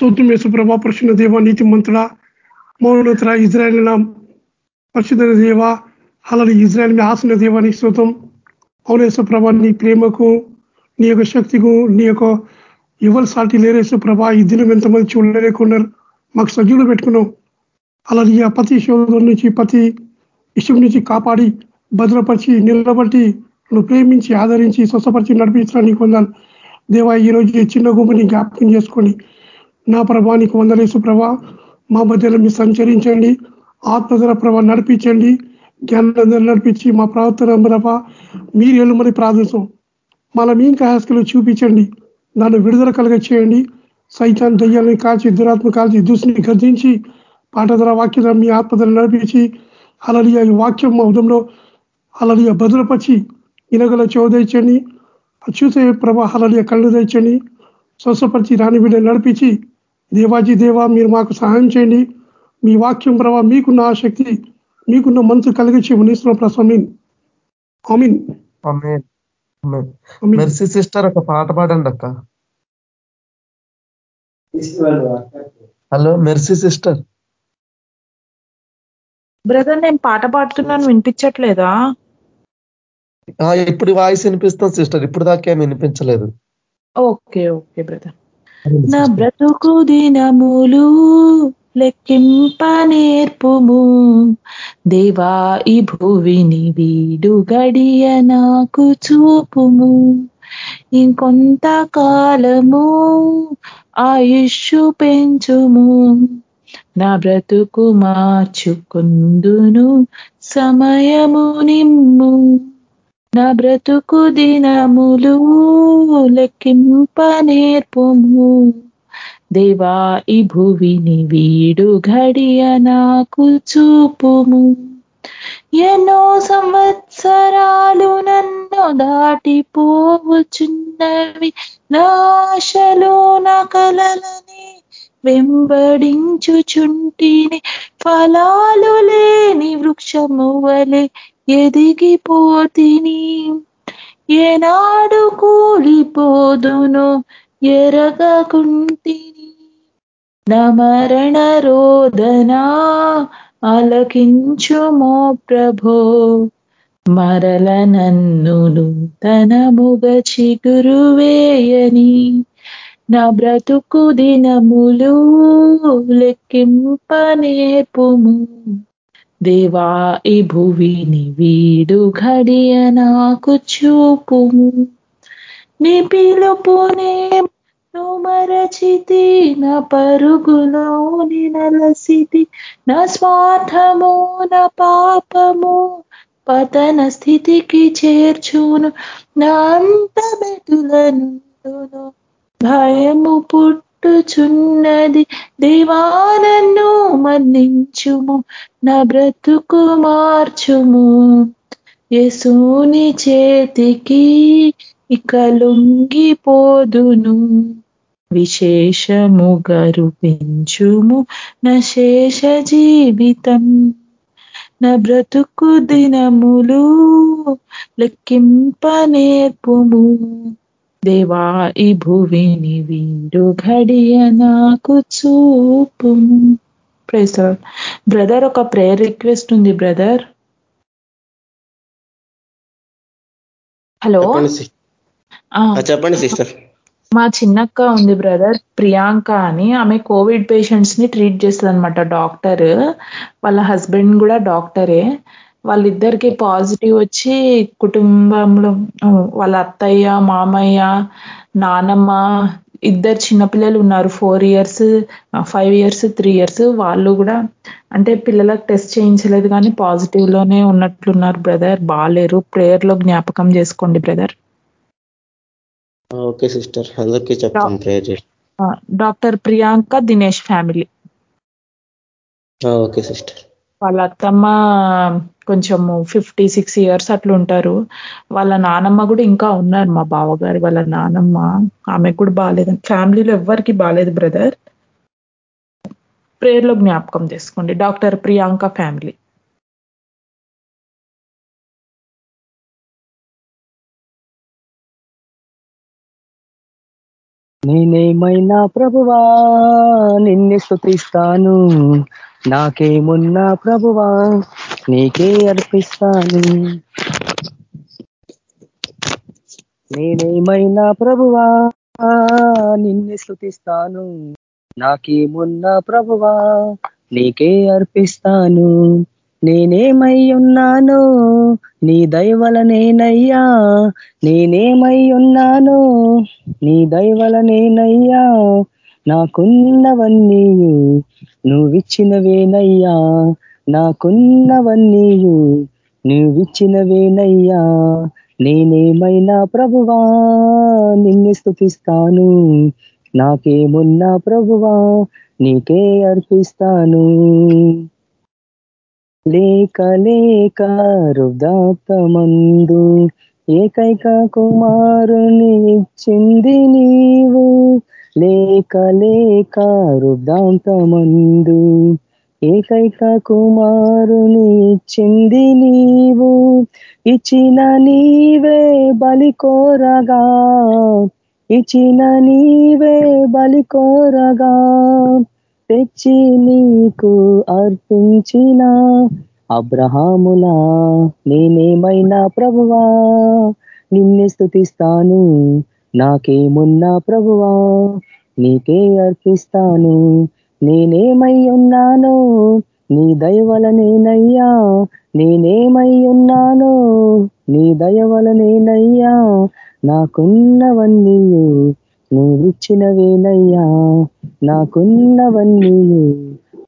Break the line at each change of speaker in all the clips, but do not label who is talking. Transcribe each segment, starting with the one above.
స్తోత్రం యేసుప్రభ పరిశుద్ధ దేవ నీతి మంతుడ మౌనతర ఇజ్రాయల్ పరిశుద్ధ దేవ అలాగే ఇజ్రాయల్ మీ ఆసన దేవానికి స్తోత్రం. అవును యేసుప్రభ నీ ప్రేమకు నీ యొక్క శక్తికు నీ యొక్క ఇవ్వల సాటి లేరు యేసుప్రభ ఈ దినం ఎంతమంది చూడలేకున్నారు. మాకు సజ్జులు పెట్టుకున్నాం. అలాగే ప్రతి శోధం నుంచి ప్రతి ఇష్టం నుంచి కాపాడి భద్రపరిచి నిలబట్టి నువ్వు ప్రేమించి ఆదరించి స్వస్థపరిచి నడిపించడానికి పొందాను దేవా ఈ రోజు చిన్న గుంపుని జ్ఞాపకం చేసుకోండి నా ప్రభానికి వందలేసు ప్రభా. మా మధ్యలో మీరు సంచరించండి. ఆత్మధర ప్రభా నడిపించండి. జ్ఞానం నడిపించి మా ప్రవర్తన ప్రభా మీరు ఎల్లుమని ప్రార్థిస్తాం. మళ్ళీ మీ ఇంకా చూపించండి. దాన్ని విడుదల కలగ చేయండి. సైతాన్ని దయ్యాలని కాల్చి దురాత్మ కాల్చి దుస్తుని గర్జించి పాఠధర వాక్య మీ ఆత్మధర నడిపించి అలలియ ఈ వాక్యం మా ఉదంలో అలలియ భద్రపరిచి ఇనగల చోదయించండి చూసే ప్రభా అలలియ కళ్ళు తెచ్చండి స్వస్థపరిచి రాణి బిడ్డ నడిపించి దేవాజీ దేవా మీరు మాకు సహాయం చేయండి. మీ వాక్యం ప్రభావ మీకున్న ఆసక్తి మీకున్న మనసు కలిగించి మునీశ్వరం ప్రస్వామీన్ ఆమీన్
మెర్సీ సిస్టర్ ఒక పాట పాడండి అక్క. Hello mercy sister.
బ్రదర్ నేను పాట పాడుతున్నాను వినిపించట్లేదా?
ఇప్పుడు వాయిస్ వినిపిస్తాం సిస్టర్ ఇప్పుడు దాకా వినిపించలేదు.
Okay okay brother. నా బ్రతుకు దినములు లెక్కింప నేర్పుము దేవా ఈ భువిని వీడు గడియ నాకు చూపుము. ఇంకొంత కాలము ఆయుష్ పెంచుము. నా బ్రతుకు మార్చుకుందును సమయము నిమ్ము. నా బ్రతుకు దినములు లెక్కింప నేర్పుము దేవా ఈ భువిని వీడు ఘడియ నాకు చూపుము. ఎన్నో సంవత్సరాలు నన్ను దాటిపోవచున్నవి నాశలు నా కలలని వెంబడించుచుంటిని. ఫలాలు లేని వృక్షము వలె ఎదిగిపోతిని ఏనాడు కూలిపోదును ఎరగకుంటిని. నమరణ రోదనా అలకించుమో ప్రభో మరల నన్నును తన ముగ చిగురువేయని నా బ్రతుకు దినములు లెక్కింపనేర్పుము దేవా ఈ భువిని వీడు ఘడియ నాకు చూపుము నీ పిలుపునే మరచితి నా పరుగులో నలసితి. నా స్వార్థము నా పాపము పతన స్థితికి చేర్చును. నా అంత భయము పుట్టు చుట్టుచున్నది దేవానన్ను మన్నించుము. నా బ్రతుకు మార్చుము. యసూని చేతికి ఇక లొంగిపోదును. విశేషము గరుపించుము నా శేష జీవితం. నా బ్రతుకు దినములు లెక్కింప నేర్పుము. దేవా ఈ భువిని వీడు ఘడియ నాకు చూపు. ప్రేసర్ బ్రదర్ ఒక ప్రేయర్ రిక్వెస్ట్ ఉంది బ్రదర్ హలో
చెప్పండి సిస్టర్
మా చిన్నక్క ఉంది బ్రదర్ ప్రియాంక అని. ఆమె కోవిడ్ పేషెంట్స్ని ట్రీట్ చేస్తుంది అనమాట డాక్టర్. వాళ్ళ హస్బెండ్ కూడా డాక్టరే. వాళ్ళిద్దరికి పాజిటివ్ వచ్చి కుటుంబంలో వాళ్ళ అత్తయ్య మామయ్య నానమ్మ ఇద్దరు చిన్నపిల్లలు ఉన్నారు. Four years five years three years వాళ్ళు కూడా అంటే పిల్లలకు టెస్ట్ చేయించలేదు కానీ పాజిటివ్లోనే ఉన్నట్లున్నారు బ్రదర్ బాగాలేరు ప్రేయర్లో జ్ఞాపకం చేసుకోండి బ్రదర్
ఓకే సిస్టర్ అందరికీ చెప్తాం prayer
doctor Priyanka Dinesh family.
Okay sister
వాళ్ళ అత్తమ్మ కొంచెము ఫిఫ్టీ సిక్స్ ఇయర్స్ అట్లా ఉంటారు వాళ్ళ నానమ్మ కూడా ఇంకా ఉన్నారు మా బావగారు వాళ్ళ నానమ్మ. ఆమెకు కూడా బాగాలేదు ఫ్యామిలీలో ఎవ్వరికి బాగాలేదు బ్రదర్. ప్రేయర్లో జ్ఞాపకం చేసుకోండి. Doctor Priyanka family.
నేనేమైనా ప్రభువా నిన్నే స్థుతిస్తాను నాకేమున్నా ప్రభువా నీకే అర్పిస్తాను. నేనేమైనా ప్రభువా నిన్ను స్థుతిస్తాను నాకేమున్నా ప్రభువా నీకే అర్పిస్తాను. నేనేమై ఉన్నాను నీ దయవలనేనయ్యా నేనేమై ఉన్నాను నీ దయవలనేనయ్యా నాకున్నవన్నీ నువ్విచ్చినవేనయ్యా. నాకున్నవన్నీ నువ్విచ్చినవేనయ్యా. నేనేమైనా ప్రభువా? నిన్ను స్థుతిస్తాను నాకేమున్నా ప్రభువా? నీకే అర్పిస్తాను. లేక లేక రుదాత్తమందు ఏకైక కుమారుని ఇచ్చింది నీవు. లేక లేక రుదాంతమందు ఏకైక కుమారుని ఇచ్చింది నీవు. ఇచ్చిన నీవే బలి కోరగా. ఇచ్చిన నీవే బలి కోరగా. తెచ్చి నీకు అర్పించిన అబ్రహాములా నేనేమైనా ప్రభువా? నిన్నే స్థుతిస్తాను నాకేమున్నా ప్రభువా నీకే అర్పిస్తాను. నేనేమై ఉన్నాను నీ దయవలనేనయ్యా నేనేమై ఉన్నాను నీ దయవలనేనయ్యా నాకున్నవన్నీ నువ్విచ్చినవేనయ్యా. నాకున్నవన్నీ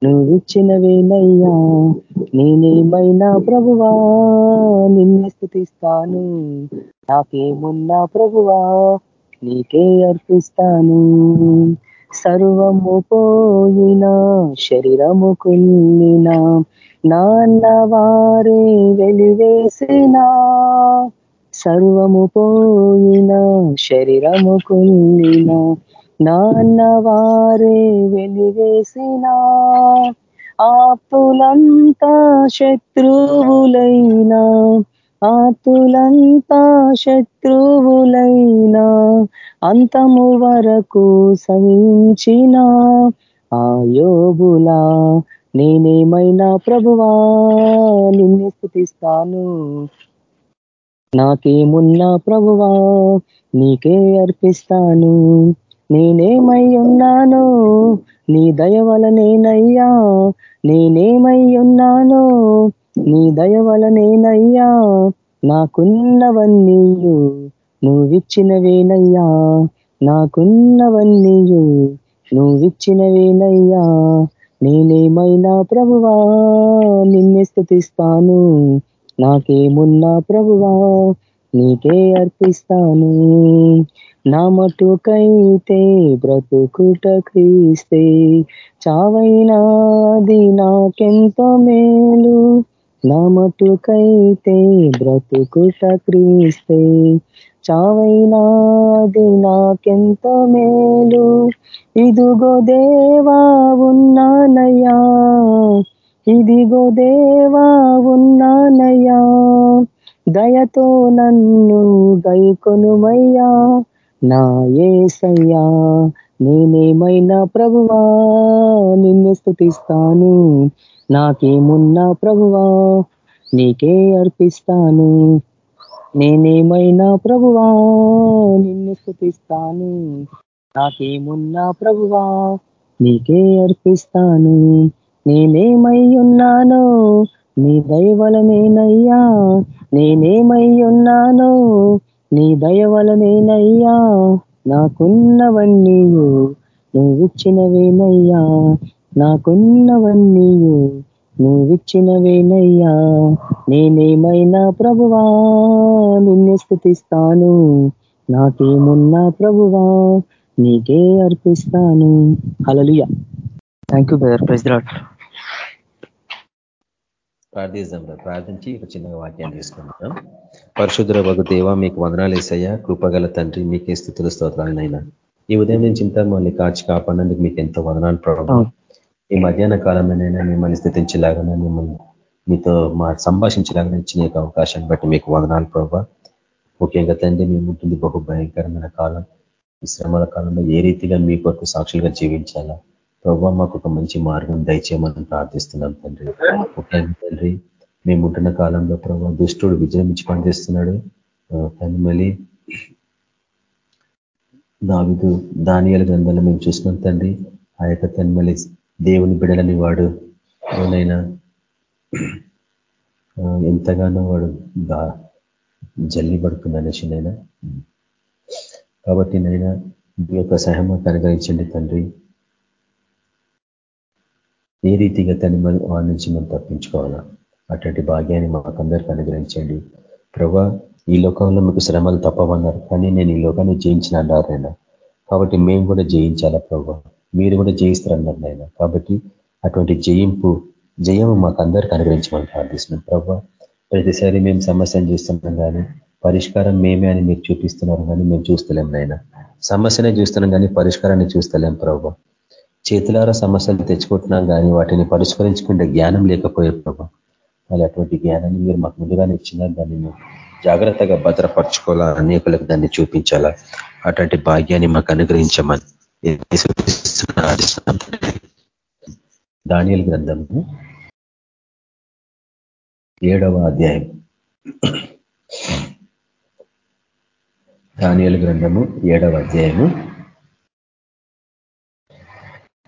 నువ్విచ్చినవేనయ్యా. నేనేమైనా ప్రభువా నిన్నే స్థుతిస్తాను. నాకేమున్నా ప్రభువా నీకే అర్పిస్తాను. సర్వము పోయిన శరీరము కుల్లిన నాన్న వారే వెలివేసిన. సర్వము పోయిన శరీరము కుల్లిన నాన్న వారే వెలివేసిన. ఆప్తులంతా శత్రువులైనా ఆతులంతా శత్రువులైనా అంతము వరకు సహించిన ఆయోగులా నేనేమైనా ప్రభువా? నిన్ను స్థుతిస్తాను. నాకేమున్నా ప్రభువా? నీకే అర్పిస్తాను. నేనేమై ఉన్నాను? నీ దయ వలనేనయ్యా. నేనేమై ఉన్నాను? నీ దయ వలనేనయ్యా నాకున్నవన్నీయు నువ్విచ్చినవేనయ్యా నాకున్నవన్నీయు నువ్విచ్చినవేనయ్యా. నేనేమైనా ప్రభువా నిన్నే స్థుతిస్తాను నాకేమున్నా ప్రభువా నీకే అర్పిస్తాను. నా మటుకైతే బ్రతుకుట క్రీస్తే చావైనాది నాకెంతో మేలు. మటుకైతే బ్రతుకుట క్రీస్తే చావైనాది నాకెంత మేలు? ఇదిగో దేవా ఉన్నానయ్యా. ఇదిగో దేవా ఉన్నానయ్యా. దయతో నన్ను గైకొనుమయ్యా. నా ఏసయ్యా నేనేమైనా ప్రభువా? నిన్ను స్థుతిస్తాను. నాకేమున్నా ప్రభువా? నీకే అర్పిస్తాను. నేనేమైనా ప్రభువా? నిన్ను స్థుతిస్తాను. నాకేమున్నా ప్రభువా? నీకే అర్పిస్తాను. నేనేమై ఉన్నానో నీ దయవలనేనయ్యా. నేనేమై ఉన్నానో నీ దయవలనేనయ్యా. నాకున్నవన్నీయు నువ్విచ్చినవేనయ్యా. నాకున్నవన్నీయు నువ్విచ్చినవేనయ్యా. నేనేమైనా ప్రభువా? నిన్ను స్థుతిస్తాను. నాకేమున్నా ప్రభువా? నీకే అర్పిస్తాను. Hallelujah thank you brother president
ప్రార్థిస్తాం ప్రార్థించి ఒక చిన్న వాక్యాన్ని తీసుకుంటాం పరిశుద్ధుల వగు దేవ మీకు వందనాలు వేసయ్యా కృపగల తండ్రి మీకే స్థితుల స్తోత్రాలనైనా ఈ ఉదయం నుంచి ఇంత మళ్ళీ కాచి కాపాడినందుకు మీకు ఎంతో వదనాలు ప్రభావం ఈ మధ్యాహ్న కాలంలోనైనా మిమ్మల్ని స్థితించలాగానే మిమ్మల్ని మీతో మా సంభాషించలాగానే ఇచ్చిన అవకాశాన్ని బట్టి మీకు వందనాలు ప్రభావ ముఖ్యంగా తండ్రి మేము ఉంటుంది బహు భయంకరమైన కాలం. ఈ శ్రమల కాలంలో ఏ రీతిగా మీ కొరకు సాక్షులుగా జీవించాలా? ప్రభావ మాకు ఒక మంచి మార్గం దయచేయమని ప్రార్థిస్తున్నాం తండ్రి. తండ్రి. మేము ఉంటున్న కాలంలో ప్రభావ దుష్టుడు విజృంభించి పనిచేస్తున్నాడు. కానీ మళ్ళీ దావిదు దానియాల గ్రంథాలు మేము చూసినాం తండ్రి. ఆ యొక్క తన్మలి దేవుని బిడలని వాడు ఏమైనా ఎంతగానో వాడు జల్లి పడుతుందనేసి నైనా కాబట్టి నైనా మీ యొక్క సహాయం అనుగ్రహించండి తండ్రి. ఏ రీతిగా తను వాడి నుంచి మనం తప్పించుకోవాలా? అటువంటి భాగ్యాన్ని మాకందరికీ అనుగ్రహించండి. ప్రభా ఈ లోకంలో మీకు శ్రమలు తప్పవన్నారు కానీ నేను ఈ లోకాన్ని జయించిన అన్నారు కాబట్టి మేము కూడా జయించాలా ప్రభా? మీరు కూడా జయిస్తారన్నారు నాయన. కాబట్టి అటువంటి జయింపు జయము మాకు అందరికీ అనుగ్రహించమని ప్రార్థిస్తున్నాం ప్రభా. ప్రతిసారి మేము సమస్యను చూస్తున్నాం కానీ పరిష్కారం మేమే అని మీరు చూపిస్తున్నారు కానీ మేము చూస్తలేం నాయన. సమస్యనే చూస్తున్నాం కానీ పరిష్కారాన్ని చూస్తలేం ప్రభా. చేతులారా సమస్యలు తెచ్చుకుంటున్నాం కానీ వాటిని పరిష్కరించుకుంటే జ్ఞానం లేకపోయే ప్రభా. మళ్ళీ అటువంటి జ్ఞానాన్ని మీరు మాకు ముందుగానే ఇచ్చినారు. దాన్ని మేము జాగ్రత్తగా భద్రపరచుకోవాలా? అనేకులకు దాన్ని చూపించాలా? అటువంటి భాగ్యాన్ని మాకు అనుగ్రహించమని దానియల్ గ్రంథము ఏడవ అధ్యాయం. దానియల్ గ్రంథము ఏడవ అధ్యాయము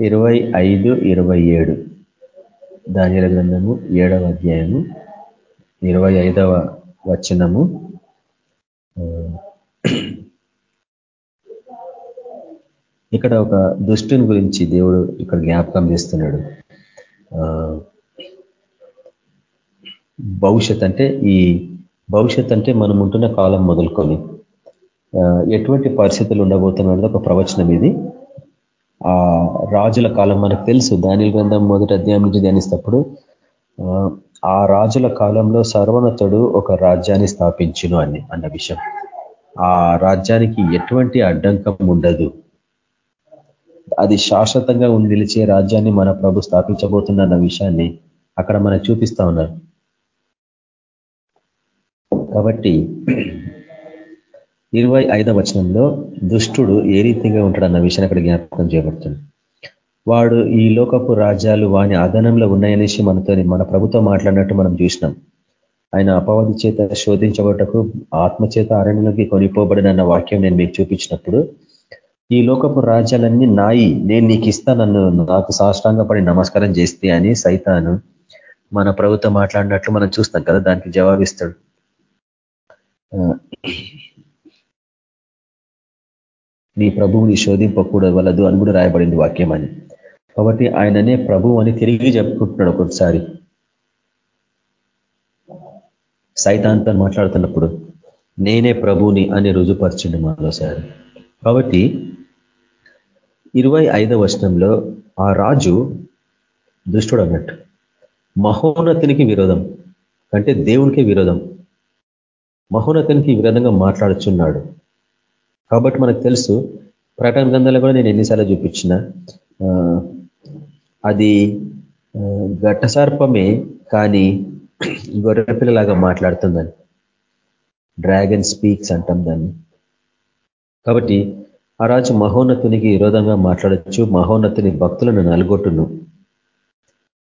ఇరవై ఐదు ఇరవై ఏడు. దానిల గ్రంథము ఏడవ అధ్యాయము ఇరవై ఐదవ వచనము. ఇక్కడ ఒక దుష్టుని గురించి దేవుడు ఇక్కడ జ్ఞాపకం చేస్తున్నాడు. భవిష్యత్ అంటే ఈ భవిష్యత్ అంటే మనం ఉంటున్న కాలం మొదలుకొని ఎటువంటి పరిస్థితులు ఉండబోతున్నది ఒక ప్రవచనం ఇది. రాజుల కాలం మనకు తెలుసు. దాని గ్రంథం మొదటి అధ్యాయం నుంచి ధ్యానిస్తప్పుడు ఆ రాజుల కాలంలో సర్వనతుడు ఒక రాజ్యాన్ని స్థాపించును అని అన్న విషయం. ఆ రాజ్యానికి ఎటువంటి అడ్డంకం ఉండదు. అది శాశ్వతంగా నిలిచే రాజ్యాన్ని మన ప్రభు స్థాపించబోతున్న అన్న విషయాన్ని అక్కడ మనకు చూపిస్తా ఉన్నారు. కాబట్టి ఇరవై ఐదవ వచనంలో దుష్టుడు ఏ రీతిగా ఉంటాడన్న విషయాన్ని అక్కడ జ్ఞాపకం చేయబడుతుంది. వాడు ఈ లోకపు రాజ్యాలు వాని అదనంలో ఉన్నాయనేసి మనతో మన ప్రభుత్వం మాట్లాడినట్టు మనం చూసినాం. ఆయన అపవాది చేత శోధించబడటకు ఆత్మచేత అరణ్యంలోకి కొనిపోబడినన్న వాక్యం నేను మీకు చూపించినప్పుడు ఈ లోకపు రాజ్యాలన్నీ నాయి నేను నీకు ఇస్తా నన్ను నాకు సాష్టాంగపడి నమస్కారం చేస్తే అని సైతాను మన ప్రభుత్వం మాట్లాడినట్లు మనం చూస్తాం కదా దానికి జవాబిస్తాడు. నీ ప్రభువుని శోధింపకూడదు అని కూడా రాయబడింది వాక్యం అని. కాబట్టి ఆయననే ప్రభు అని తిరిగి చెప్పుకుంటున్నాడు ఒకసారి సైతాంతో మాట్లాడుతున్నప్పుడు నేనే ప్రభుని అని రుజుపరచండి మరోసారి. కాబట్టి ఇరవై ఐదవ వర్షంలో ఆ రాజు దుష్టుడు అన్నట్టు మహోన్నతునికి విరోధం అంటే దేవునికి విరోధం మహోన్నతునికి విరోధంగా మాట్లాడుచున్నాడు. కాబట్టి మనకు తెలుసు ప్రకటన గ్రంథాలు కూడా నేను ఎన్నిసార్లు చూపించిన అది ఘట్టసర్పమే కానీ గొర్రెపిల్లలాగా మాట్లాడుతుందని. డ్రాగన్ స్పీక్స్ అంటాం దాన్ని. కాబట్టి ఆ రాజు మహోన్నతునికి విరోధంగా మాట్లాడచ్చు మహోన్నతుని భక్తులను నలుగొట్టును.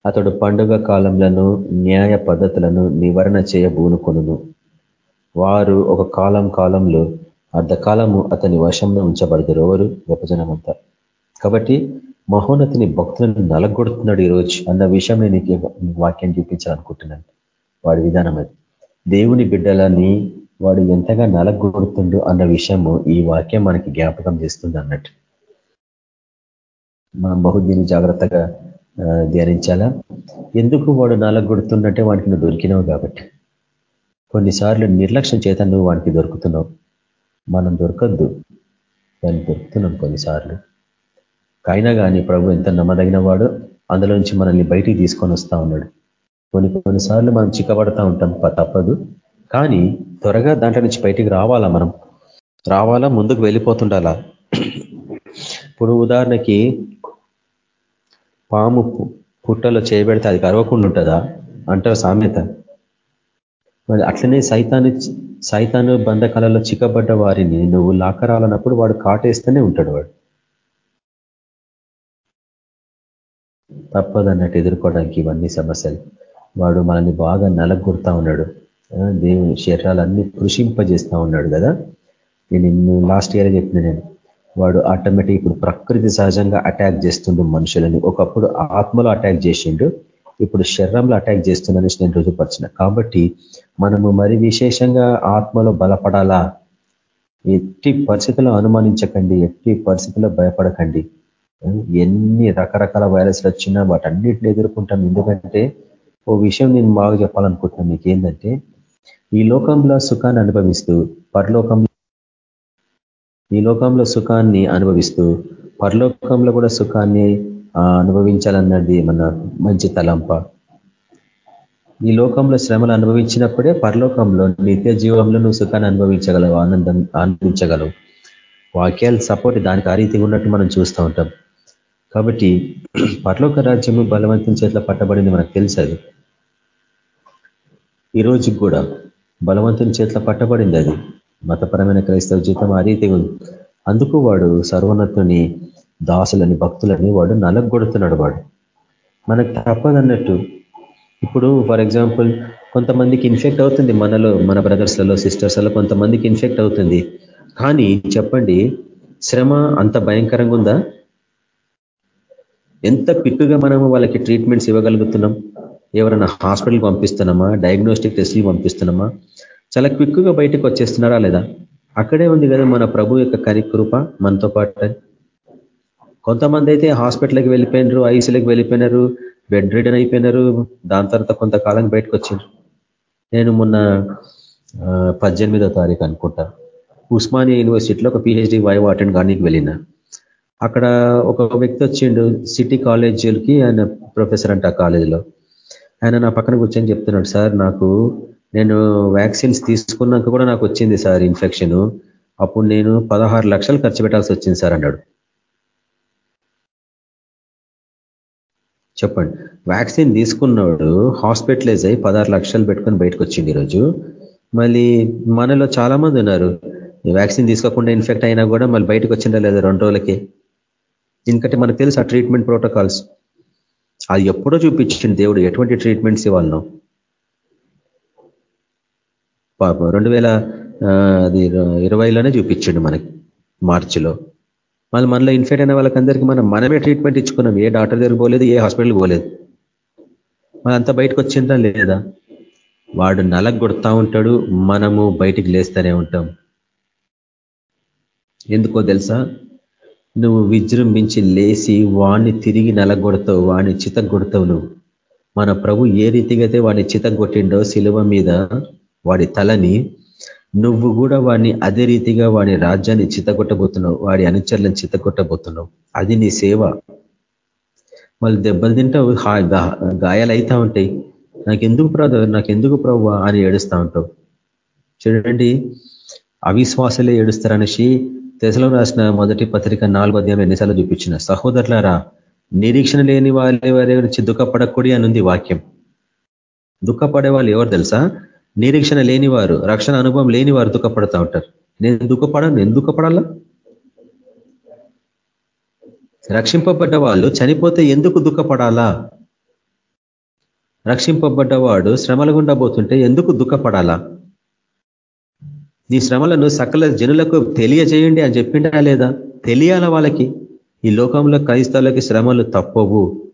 అతడు పండుగ కాలంలో న్యాయ పద్ధతులను నివారణ చేయబూనుకొను వారు ఒక కాలం కాలంలో అర్ధకాలము అతని వశంలో ఉంచబడతారు ఎవరు? విభజనమంతా కాబట్టి మహోన్నతిని భక్తులను నలగొడుతున్నాడు ఈరోజు అన్న విషయం నేను వాక్యం చూపించాలనుకుంటున్నాను. వాడి విధానం అది. దేవుని బిడ్డలని వాడు ఎంతగా నలగొడుతుండు అన్న విషయము ఈ వాక్యం మనకి జ్ఞాపకం చేస్తుంది అన్నట్టు. మనం బహుదీని జాగ్రత్తగా ధ్యానించాలా? ఎందుకు వాడు నలగొడుతున్నట్టే వాడికి నువ్వు దొరికినావు కాబట్టి. కొన్నిసార్లు నిర్లక్ష్యం చేత నువ్వు వాడికి దొరుకుతున్నావు. మనం దొరకద్దు. దాన్ని దొరుకుతున్నాం కొన్నిసార్లు. అయినా కానీ ప్రభు ఎంత నమ్మదగిన వాడు అందులో నుంచి మనల్ని బయటికి తీసుకొని వస్తా ఉన్నాడు. కొన్ని కొన్నిసార్లు మనం చిక్కబడతా ఉంటాం తప్పదు. కానీ త్వరగా దాంట్లో నుంచి బయటికి రావాలా మనం? రావాలా? ముందుకు వెళ్ళిపోతుండాలా? ఇప్పుడు ఉదాహరణకి పాము పుట్టలో చేయబెడితే అది కరవకుండా ఉంటుందా? అంటారు సామెత. మరి అట్లనే సైతాన్ని సైతాను బంధకాలలో చిక్కబడ్డ వారిని నువ్వు లాకరాలన్నప్పుడు వాడు కాటేస్తూనే ఉంటాడు వాడు. తప్పదన్నట్టు ఎదుర్కోవడానికి ఇవన్నీ సమస్యలు. వాడు మనల్ని బాగా నలగొడతా ఉన్నాడు. దేవుని శరీరాలన్నీ కృషింపజేస్తూ ఉన్నాడు కదా? నేను లాస్ట్ ఇయర్ చెప్పిన నేను. వాడు ఆటోమేటిక్ ఇప్పుడు ప్రకృతి సహజంగా అటాక్ చేస్తుండు మనుషులని. ఒకప్పుడు ఆత్మలో అటాక్ చేసిండు ఇప్పుడు శరీరంలో అటాక్ చేస్తుందని నేను రుజుపరిచిన కాబట్టి మనము మరి విశేషంగా ఆత్మలో బలపడాలా? ఎట్టి పరిస్థితుల్లో అనుమానించకండి ఎట్టి పరిస్థితుల్లో భయపడకండి. ఎన్ని రకరకాల వైరస్లు వచ్చినా వాటన్నిటిని ఎదుర్కొంటాం. ఎందుకంటే ఓ విషయం నేను బాగా చెప్పాలనుకుంటున్నాను మీకు ఏంటంటే ఈ లోకంలో సుఖాన్ని అనుభవిస్తూ పరలోకంలో ఈ లోకంలో సుఖాన్ని అనుభవిస్తూ పరలోకంలో కూడా సుఖాన్ని అనుభవించాలన్నది మన మంచి తలంప. ఈ లోకంలో శ్రమలు అనుభవించినప్పుడే పరలోకంలో నిత్య జీవంలో నువ్వు సుఖాన్ని అనుభవించగలవు ఆనందం ఆనందించగలవు. వాక్యాలు సపోర్ట్ దానికి ఆ రీతిగా ఉన్నట్టు మనం చూస్తూ ఉంటాం. కాబట్టి పరలోక రాజ్యము బలవంతం చేతిలో పట్టబడింది మనకు తెలుసు అది ఈ రోజుకి కూడా బలవంతుని చేతిలో పట్టబడింది అది. మతపరమైన క్రైస్తవ జీవితం ఆ రీతిగా ఉంది. అందుకు వాడు సర్వోన్నతుని దాసులని భక్తులని వాడు నలగొడుతున్నాడు వాడు. మనకు తప్పదన్నట్టు ఇప్పుడు ఫర్ ఎగ్జాంపుల్ కొంతమందికి ఇన్ఫెక్ట్ అవుతుంది మనలో మన బ్రదర్స్లలో సిస్టర్స్లలో కొంతమందికి ఇన్ఫెక్ట్ అవుతుంది. కానీ చెప్పండి శ్రమ అంత భయంకరంగా ఉందా? ఎంత పిట్టుగా మనము వాళ్ళకి ట్రీట్మెంట్స్ ఇవ్వగలుగుతున్నాం? ఎవరైనా హాస్పిటల్కి పంపిస్తున్నామా? డయాగ్నోస్టిక్ టెస్ట్లు పంపిస్తున్నామా? చాలా క్విక్గా బయటకు వచ్చేస్తున్నారా లేదా? అక్కడే ఉంది కదా మన ప్రభు యొక్క కరికృప మనతో పాటు. కొంతమంది అయితే హాస్పిటల్కి వెళ్ళిపోయినారు ఐసీలకు వెళ్ళిపోయినారు బెడ్ రిటర్న్ అయిపోయినారు. దాని తర్వాత కొంతకాలం బయటకు వచ్చారు నేను మొన్న పద్దెనిమిదో తారీఖు అనుకుంటా ఉస్మానియా యూనివర్సిటీలో ఒక పిహెచ్డి వైవ్ అటెండ్ కానీకి వెళ్ళిన. అక్కడ ఒక వ్యక్తి వచ్చిండు సిటీ కాలేజీలకి ఆయన ప్రొఫెసర్ అంట కాలేజీలో. ఆయన నా పక్కన కూర్చొని చెప్తున్నాడు సార్ నాకు నేను వ్యాక్సిన్స్ తీసుకున్నాక కూడా నాకు వచ్చింది సార్ ఇన్ఫెక్షన్. అప్పుడు నేను పదహారు లక్షలు ఖర్చు పెట్టాల్సి వచ్చింది సార్ అన్నాడు. చెప్పండి. వ్యాక్సిన్ తీసుకున్నాడు హాస్పిటలైజ్ అయ్యి పదహారు లక్షలు పెట్టుకొని బయటకు వచ్చింది ఈరోజు. మళ్ళీ మనలో చాలా మంది ఉన్నారు వ్యాక్సిన్ తీసుకోకుండా ఇన్ఫెక్ట్ అయినా కూడా మళ్ళీ బయటకు వచ్చిందా లేదా రెండు రోజులకి? ఎందుకంటే మనకు తెలుసు ఆ ట్రీట్మెంట్ ప్రోటోకాల్స్ అది ఎప్పుడో చూపించింది దేవుడు ఎటువంటి ట్రీట్మెంట్స్ ఇవ్వాలనో. పాపం రెండు వేల అది ఇరవైలోనే చూపించండి మనకి మార్చిలో. మళ్ళీ మనలో ఇన్ఫెక్ట్ అయిన వాళ్ళకందరికీ మనం మనమే ట్రీట్మెంట్ ఇచ్చుకున్నాం. ఏ డాక్టర్ దగ్గర పోలేదు ఏ హాస్పిటల్కి పోలేదు. అంతా బయటకు వచ్చిందా లేదా? వాడు నలగొడతా ఉంటాడు మనము బయటికి లేస్తూనే ఉంటాం. ఎందుకో తెలుసా? నువ్వు విజృంభించి లేచి వాణ్ణి తిరిగి నలగొడతావు వాణ్ణి చితగొడతావు నువ్వు. మన ప్రభు ఏ రీతిగా అయితే వాడిని చితగొట్టిండో శిలువ మీద వాడి తలని నువ్వు కూడా వాడిని అదే రీతిగా వాడి రాజ్యాన్ని చిత్తగొట్టబోతున్నావు వాడి అనుచరులను చిత్తగొట్టబోతున్నావు అది నీ సేవ. మళ్ళీ దెబ్బలు తింటావు గాయాలు అవుతా ఉంటాయి. నాకెందుకు ప్రభు నాకెందుకు ప్రభు అని ఏడుస్తూ ఉంటావు. చూడండి అవిశ్వాసలే ఏడుస్తారనేసి తెసలో రాసిన మొదటి పత్రిక నాలుగో అధ్యాయం ఎన్నిసార్లు చూపించిన సహోదరులారా నిరీక్షణ లేని వాళ్ళ వారి దుఃఖపడకూడి అని ఉంది వాక్యం. దుఃఖపడే వాళ్ళు ఎవరు తెలుసా? నిరీక్షణ లేనివారు రక్షణ అనుభవం లేని వారు దుఃఖపడతా ఉంటారు. నేను దుఃఖపడను నేను దుఃఖపడాలా? రక్షింపబడ్డ వాళ్ళు చనిపోతే ఎందుకు దుఃఖపడాలా? రక్షింపబడ్డవాడు శ్రమల గుండా పోతుంటే ఎందుకు దుఃఖపడాలా? నీ శ్రమలను సకల జనులకు తెలియజేయండి అని చెప్పిండా లేదా? తెలియాల వాళ్ళకి? ఈ లోకంలో క్రైస్తవులకి శ్రమలు తప్పవు.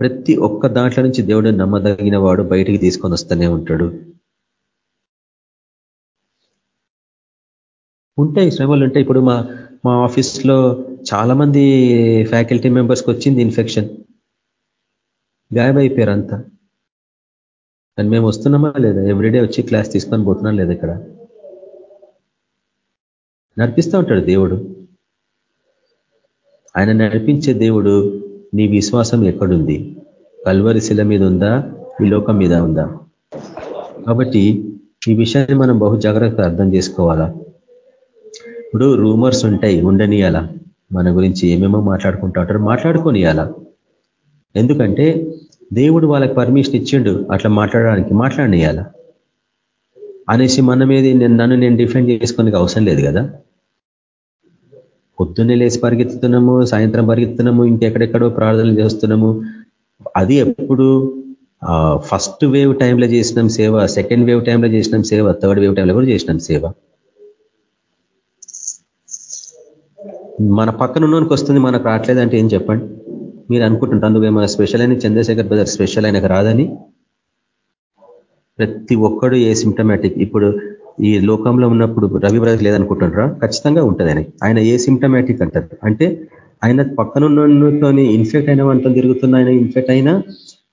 ప్రతి ఒక్క దాంట్లో నుంచి దేవుడు నమ్మదగిన వాడు బయటికి తీసుకొని వస్తూనే ఉంటాడు. ఉంటాయి శ్రమలు ఉంటాయి. ఇప్పుడు మా మా ఆఫీస్లో చాలా మంది ఫ్యాకల్టీ మెంబర్స్కి వచ్చింది ఇన్ఫెక్షన్. గాయమైపోయారు అంతా కానీ మేము వస్తున్నామా లేదా? ఎవ్రీడే వచ్చి క్లాస్ తీసుకొని పోతున్నాం లేదా ఇక్కడ? నడిపిస్తూ ఉంటాడు దేవుడు. ఆయన నడిపించే దేవుడు నీ విశ్వాసం ఎక్కడుంది? కల్వరి శిల మీద ఉందా ఈ లోకం మీద ఉందా? కాబట్టి ఈ విషయాన్ని మనం బహు జాగ్రత్తగా అర్థం చేసుకోవాలా? ఇప్పుడు రూమర్స్ ఉంటాయి ఉండనియాలా. మన గురించి ఏమేమో మాట్లాడుకుంటా ఉంటారు ఎందుకంటే దేవుడు వాళ్ళకి పర్మిషన్ ఇచ్చిండు అట్లా మాట్లాడడానికి మాట్లాడియాల అనేసి మన మీద నన్ను నేను డిఫెండ్ చేసుకోనికి అవసరం లేదు కదా? పొద్దున్నే లేచి పరిగెత్తుతున్నాము సాయంత్రం పరిగెత్తున్నాము ఇంకెక్కడెక్కడో ప్రార్థనలు చేస్తున్నాము. అది ఎప్పుడు ఫస్ట్ వేవ్ టైంలో చేసినాం సేవ సెకండ్ వేవ్ టైంలో చేసినాం సేవ థర్డ్ వేవ్ టైంలో కూడా చేసినాం సేవ. మన పక్కన ఉన్నోనికి వస్తుంది మనకు రావట్లేదంటే ఏం చెప్పండి? మీరు అనుకుంటుంటారు మన స్పెషల్ అయిన చంద్రశేఖర్ బ్రదర్ స్పెషల్ అయినకు రాదని? ప్రతి ఒక్కడు ఏ సిమ్టమాటిక్ ఇప్పుడు ఈ లోకంలో ఉన్నప్పుడు రవి బ్రదర్ లేదనుకుంటుంటారా ఖచ్చితంగా ఉంటుంది ఆయన ఆయన ఏ సిమ్టమాటిక్ అంటారు? అంటే ఆయన పక్కనున్నతోని ఇన్ఫెక్ట్ అయిన వంటలు తిరుగుతున్న ఆయన ఇన్ఫెక్ట్ అయినా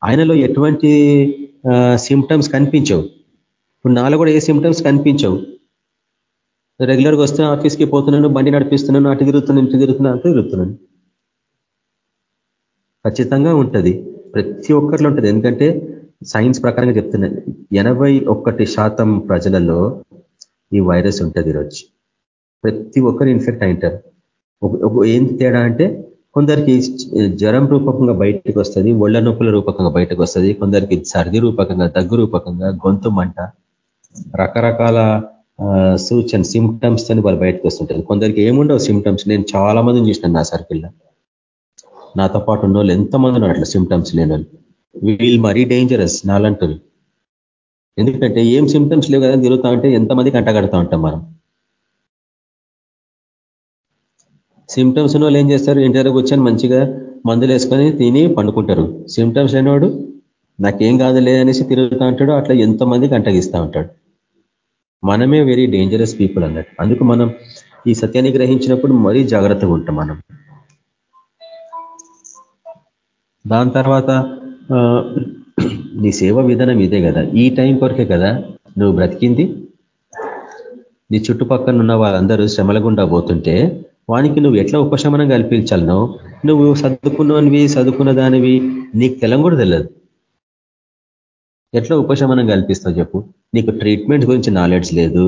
ఆయనలో ఎటువంటి సిమ్టమ్స్ కనిపించవు. ఇప్పుడు నాలో కూడా ఏ సిమ్టమ్స్ కనిపించవు. రెగ్యులర్గా వస్తే ఆఫీస్కి పోతున్నాను బండి నడిపిస్తున్నాను అటు తిరుగుతున్నాను ఇటు తిరుగుతున్నాను అటు తిరుగుతున్నాను. ఖచ్చితంగా ఉంటుంది. ప్రతి ఒక్కరిలో ఉంటుంది. ఎందుకంటే సైన్స్ ప్రకారంగా చెప్తున్నాను ఎనభై శాతం ప్రజలలో ఈ వైరస్ ఉంటుంది ఈరోజు. ప్రతి ఒక్కరు ఇన్ఫెక్ట్ అయింటారు. ఏం తేడా అంటే కొందరికి జ్వరం రూపకంగా బయటకు వస్తుంది ఒళ్ళ నొప్పుల రూపకంగా బయటకు వస్తుంది కొందరికి సర్ది రూపకంగా దగ్గు రూపకంగా గొంతు మంట రకరకాల సూచన సిమ్టమ్స్ అని వాళ్ళు బయటకు వస్తుంటారు. కొందరికి ఏముండవు సిమ్టమ్స్ నేను చాలా మందిని చూసినాను నా సర్కిల్లో నాతో పాటు ఉన్న వాళ్ళు ఎంతమంది ఉన్నారు అట్లా సిమ్టమ్స్ లేని వాళ్ళు వీళ్ళు మరీ డేంజరస్ నాలంటారు ఎందుకంటే ఏం సిమ్టమ్స్ లేవు కదా తిరుగుతా ఉంటే ఎంతమందికి అంటగడతా ఉంటాం మనం. సిమ్టమ్స్ ఉన్న వాళ్ళు ఏం చేస్తారు? ఇంటి దగ్గర కూర్చొని మంచిగా మందులు వేసుకొని తిని పండుకుంటారు. సిమ్టమ్స్ లేనివాడు నాకేం కాదులే అనేసి తిరుగుతూ ఉంటాడు అట్లా ఎంతమందికి అంటగిస్తూ ఉంటాడు. మనమే వెరీ డేంజరస్ పీపుల్ అన్నట్టు. అందుకు మనం ఈ సత్యాన్ని గ్రహించినప్పుడు మరీ జాగ్రత్తగా ఉంటాం మనం. దాని తర్వాత నీ సేవ విధానం ఇదే కదా. ఈ టైం కొరకే కదా నువ్వు బ్రతికింది? నీ చుట్టుపక్కల ఉన్న వాళ్ళందరూ శ్రమల గుండా పోతుంటే వానికి నువ్వు ఎట్లా ఉపశమనం కల్పించాలనో నువ్వు చదువుకున్నవి చదువుకున్న దానివి నీకు తెలం కూడా తెలియదు ఎట్లా ఉపశమనం కల్పిస్తావు చెప్పు? నీకు ట్రీట్మెంట్ గురించి నాలెడ్జ్ లేదు.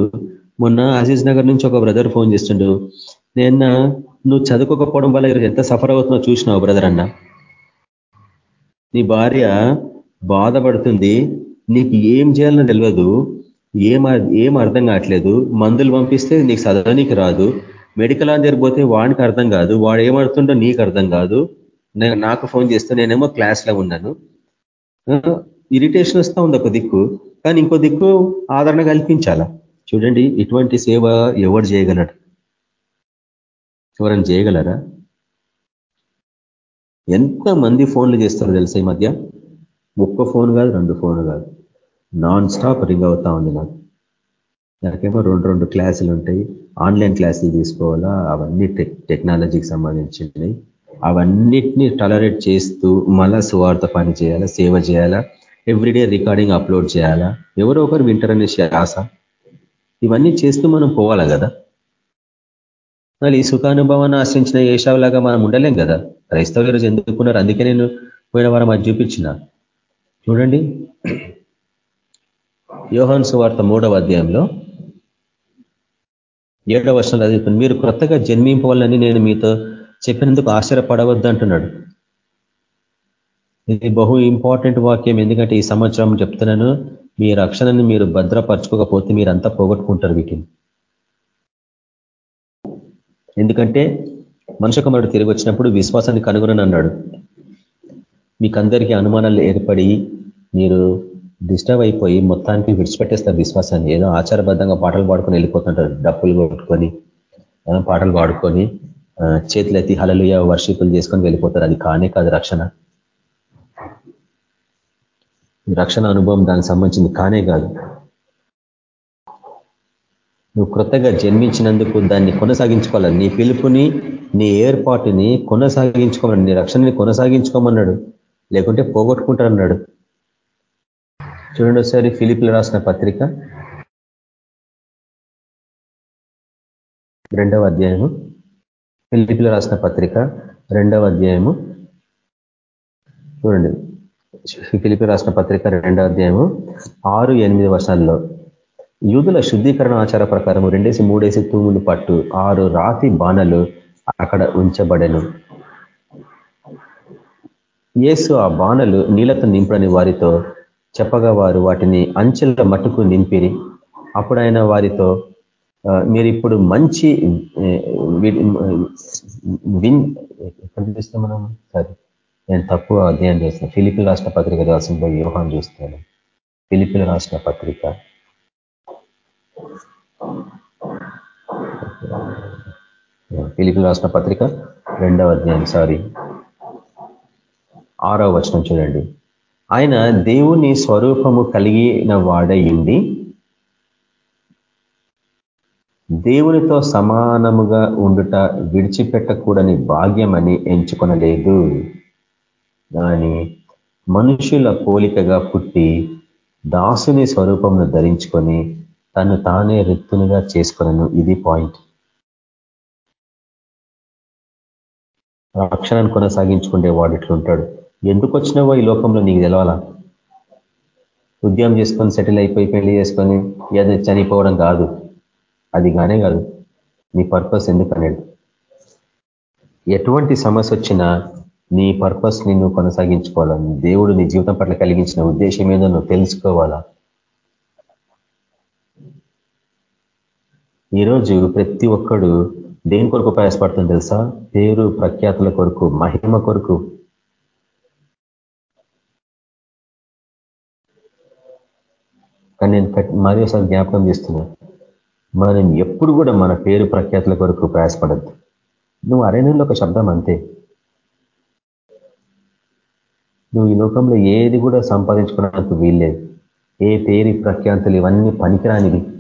మొన్న అజీజ్ నగర్ నుంచి ఒక బ్రదర్ ఫోన్ చేస్తుండు. నిన్న నువ్వు చదువుకోకపోవడం వల్ల ఎంత సఫర్ అవుతుందో చూసినావు బ్రదర్ అన్న? నీ భార్య బాధపడుతుంది నీకు ఏం చేయాలని తెలియదు ఏం ఏం అర్థం కావట్లేదు మందులు పంపిస్తే నీకు చదవనీకి రాదు మెడికల్ అని జరిగిపోతే వాడికి అర్థం కాదు వాడు ఏమడుతుండో నీకు అర్థం కాదు. నాకు ఫోన్ చేస్తే నేనేమో క్లాస్లో ఉన్నాను. ఇరిటేషన్ వస్తూ ఉంది ఒక దిక్కు కానీ ఇంకో దిక్కు ఆదరణ కల్పించాలా? చూడండి ఇటువంటి సేవ ఎవరు చేయగలరు ఎవరైనా చేయగలరా? ఎంత మంది ఫోన్లు చేస్తారో తెలుసా ఈ మధ్య? ఒక్క ఫోన్ కాదు రెండు ఫోన్ కాదు. నాన్ స్టాప్ రింగ్ అవుతా ఉంది నాకు. నాకేమో రెండు రెండు క్లాసులు ఉంటాయి. ఆన్లైన్ క్లాసులు తీసుకోవాలా? అవన్నీ టెక్నాలజీకి సంబంధించినవి. అవన్నిటినీ టలరేట్ చేస్తూ మళ్ళా సువార్త పని చేయాలా? సేవ చేయాలా? ఎవ్రీడే రికార్డింగ్ అప్లోడ్ చేయాలా? ఎవరో ఒకరు వింటారనే ఆశ. ఇవన్నీ చేస్తూ మనం పోవాలా కదా? మళ్ళీ ఈ సుఖానుభవాన్ని ఆశ్రయించిన ఏషావులాగా మనం ఉండలేం కదా? క్రైస్తవ ఈరోజు ఎందుకున్నారు? అందుకే నేను పోయిన వారం అది చూపించిన. చూడండి. యోహాన్ సువార్త మూడవ అధ్యాయంలో ఏడవ వర్షం చదువుతుంది. మీరు కొత్తగా జన్మింపవాలని నేను మీతో చెప్పినందుకు ఆశ్చర్యపడవద్దు అంటున్నాడు. ఇది బహు ఇంపార్టెంట్ వాక్యం. ఎందుకంటే ఈ సంవత్సరం చెప్తున్నాను మీ రక్షణని మీరు భద్రపరచుకోకపోతే మీరంతా పోగొట్టుకుంటారు వీటిని. ఎందుకంటే మనుషు కుమారుడు తిరిగి వచ్చినప్పుడు విశ్వాసాన్ని కనుగొనని అన్నాడు మీకందరికీ అనుమానాలు ఏర్పడి మీరు డిస్టర్బ్ అయిపోయి మొత్తానికి విడిచిపెట్టేస్తారు విశ్వాసాన్ని. ఏదో ఆచారబద్ధంగా పాటలు పాడుకొని వెళ్ళిపోతుంటారు. డప్పులు కొట్టుకొని పాటలు పాడుకొని చేతులెత్తి హలలుయ వర్షిపులు చేసుకొని వెళ్ళిపోతారు. అది కానే కాదు రక్షణ. రక్షణ అనుభవం దానికి సంబంధించింది కానే కాదు. నువ్వు క్రొత్తగా జన్మించినందుకు దాన్ని కొనసాగించుకోవాలి. నీ పిలుపుని నీ ఏర్పాటుని కొనసాగించుకోమన్నాడు. నీ రక్షణని కొనసాగించుకోమన్నాడు. లేకుంటే పోగొట్టుకుంటారన్నాడు. చూడండి ఒకసారి ఫిలిపిలు రాసిన పత్రిక. రెండవ అధ్యాయము. ఫిలిపిలు రాసిన పత్రిక రెండవ అధ్యాయము. చూడండి. ఫిలిపి రాసిన పత్రిక రెండవ అధ్యాయము. ఆరు ఎనిమిది వర్షాల్లో యూదుల శుద్ధీకరణ ఆచార ప్రకారం రెండేసి మూడేసి తూములు పట్టు ఆరు రాతి బాణలు అక్కడ ఉంచబడెను. ఏసు ఆ బాణలు నీళ్ళతో నింపడని వారితో చెప్పగా వారు వాటిని అంచెల మట్టుకు నింపిరి. అప్పుడు ఆయన వారితో మీరు ఇప్పుడు మంచి విన్ ఎక్కడ చూస్తాం మనం? సరే నేను తప్పు అధ్యయనం చేస్తాను. ఫిలిపిల్ రాష్ట్ర పత్రిక రాసిన వ్యూహం చూస్తాను. ఫిలిపిల్ రాష్ట్ర పత్రిక ఫిలిపిల్ రాసిన పత్రిక రెండవ అధ్యాయం సారీ ఆరవ వచనం చూడండి. ఆయన దేవుని స్వరూపము కలిగిన వాడయిండి దేవునితో సమానముగా ఉండుట విడిచిపెట్టకూడని భాగ్యమని ఎంచుకొనలేదు. దాని మనుషుల పోలికగా పుట్టి దాసుని స్వరూపమును ధరించుకొని తను తానే రిక్తునిగా చేసుకునను. ఇది పాయింట్. రక్షణను కొనసాగించుకుంటే వాడు ఇట్లుంటాడు. ఎందుకు వచ్చినావో ఈ లోకంలో నీకు తెలవాలా? ఉద్యమం చేసుకొని సెటిల్ అయిపోయి పెళ్ళి చేసుకొని ఏదో చనిపోవడం కాదు. అది కానే కాదు. నీ పర్పస్ ఎందుకనేది? ఎటువంటి సమస్య వచ్చినా నీ పర్పస్ని నువ్వు కొనసాగించుకోవాలా? దేవుడు నీ జీవితం పట్ల కలిగించిన ఉద్దేశం ఏదో నువ్వు తెలుసుకోవాలా? ఈరోజు ప్రతి ఒక్కడు దేని కొరకు ప్రయాసపడుతుంది తెలుసా? పేరు ప్రఖ్యాతుల కొరకు మహిమ కొరకు. కానీ నేను మరీ ఒకసారి జ్ఞాపకం చేస్తున్నా. మనం ఎప్పుడు కూడా మన పేరు ప్రఖ్యాతుల కొరకు ప్రయాసపడద్దు. నువ్వు అరణ్యంలో ఒక శబ్దం అంతే. నువ్వు ఈ లోకంలో ఏది కూడా సంపాదించుకోవడానికి వీల్లేదు. ఏ పేరు ప్రఖ్యాతులు ఇవన్నీ పనికిరానివి.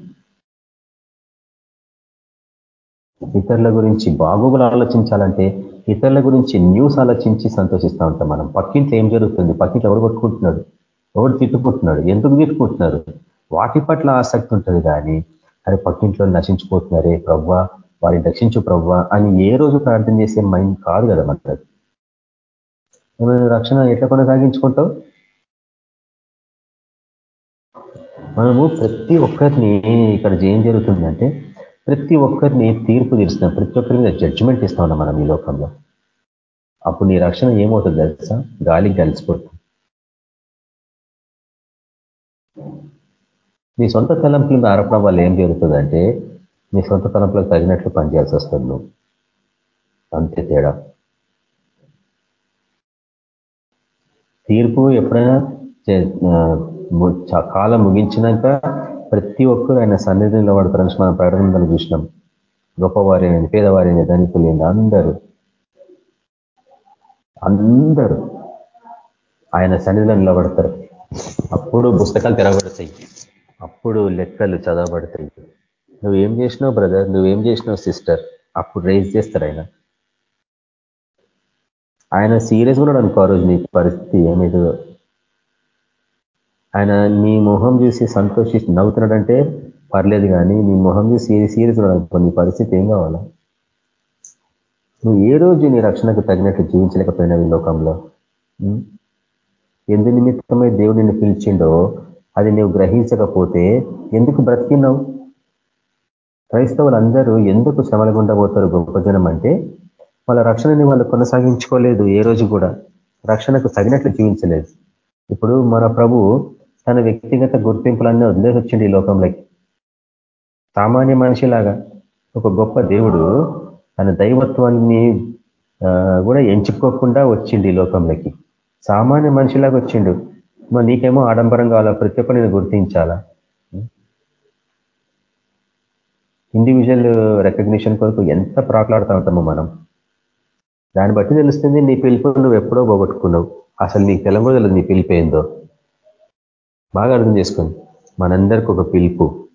ఇతరుల గురించి బాగోగులు ఆలోచించాలంటే ఇతరుల గురించి న్యూస్ ఆలోచించి సంతోషిస్తూ ఉంటాం మనం. పక్కింట్లో ఏం జరుగుతుంది? పక్కింట్లో ఎవరు కొట్టుకుంటున్నాడు? ఎవరు తిట్టుకుంటున్నాడు? ఎందుకు తిట్టుకుంటున్నారు? వాటి పట్ల ఆసక్తి ఉంటుంది కానీ అరే పక్కింట్లో నశించిపోతున్నారే ప్రవ్వ వారిని రక్షించు ప్రవ్వ అని ఏ రోజు ప్రార్థన చేసే మైండ్ కాదు కదా మనకు రక్షణ ఎట్లా కొనసాగించుకుంటావు? మనము ప్రతి ఒక్కరిని ఇక్కడ ఏం జరుగుతుందంటే ప్రతి ఒక్కరిని తీర్పు తీరుస్తున్నాం ప్రతి ఒక్కరి మీద జడ్జిమెంట్ ఇస్తా ఉన్నాం మనం ఈ లోకంలో. అప్పుడు నీ రక్షణ ఏమవుతుంది తెలుసా? గాలికి కలిసిపోతుంది నీ సొంత తలంపుల మీద ఆరపడం వల్ల ఏం జరుగుతుందంటే నీ సొంత తలంపులకు తగినట్లు పనిచేయాల్సి వస్తుంది నువ్వు. అంతే తేడా. తీర్పు ఎప్పుడైనా కాలం ముగించినాక ప్రతి ఒక్కరు ఆయన సన్నిధిలో పడతారని మనం ప్రకటన చూసినాం. గొప్పవారైన పేదవారైన ధనికులైన అందరూ. అందరూ ఆయన సన్నిధిలో నిలబడతారు. అప్పుడు పుస్తకాలు తెరబడతాయి అప్పుడు లెక్కలు చదవబడతాయి. నువ్వేం చేసినావు బ్రదర్? నువ్వేం చేసినావు సిస్టర్? అప్పుడు రేజ్ చేస్తారు ఆయన. ఆయన సీరియస్ ఉన్నాడు అనుకో రోజు నీ పరిస్థితి ఏమిటో ఆయన నీ మొహం చూసి సంతోషి నవ్వుతున్నాడంటే పర్లేదు కానీ నీ మొహం చూసి సీరియస్ అనుకో నీ పరిస్థితి ఏం కావాలా? నువ్వు ఏ రోజు నీ రక్షణకు తగినట్లు జీవించలేకపోయినావు ఈ లోకంలో? ఎందు నిమిత్తమై దేవుడు నిన్ను పిలిచిండో అది నువ్వు గ్రహించకపోతే ఎందుకు బ్రతికినావు క్రైస్తవులు అందరూ ఎందుకు శ్రమల గుండా పోతారు గొప్ప జనం అంటే వాళ్ళ రక్షణని వాళ్ళు కొనసాగించుకోలేదు ఏ రోజు కూడా. రక్షణకు తగినట్లు జీవించలేదు. ఇప్పుడు మన ప్రభు తన వ్యక్తిగత గుర్తింపులన్నీ వదిలేసి వచ్చిండు ఈ లోకంలోకి. సామాన్య మనిషిలాగా ఒక గొప్ప దేవుడు తన దైవత్వాన్ని కూడా ఎంచుకోకుండా వచ్చిండు ఈ లోకంలోకి. సామాన్య మనిషిలాగా వచ్చిండు. మరి నీకేమో ఆడంబరం కావాలా? ప్రతి ఒక్క నేను గుర్తించాలా? ఇండివిజువల్ రికగ్నిషన్ కొరకు ఎంత ప్రాట్లాడుతూ ఉంటామో మనం? దాన్ని బట్టి తెలుస్తుంది నీ పిలుపు నువ్వు ఎప్పుడో పోగొట్టుకున్నావు. అసలు నీకు తెలంగాణ నీ పిలిపేందో బాగా అర్థం చేసుకోండి. మనందరికి ఒక పిలుపు.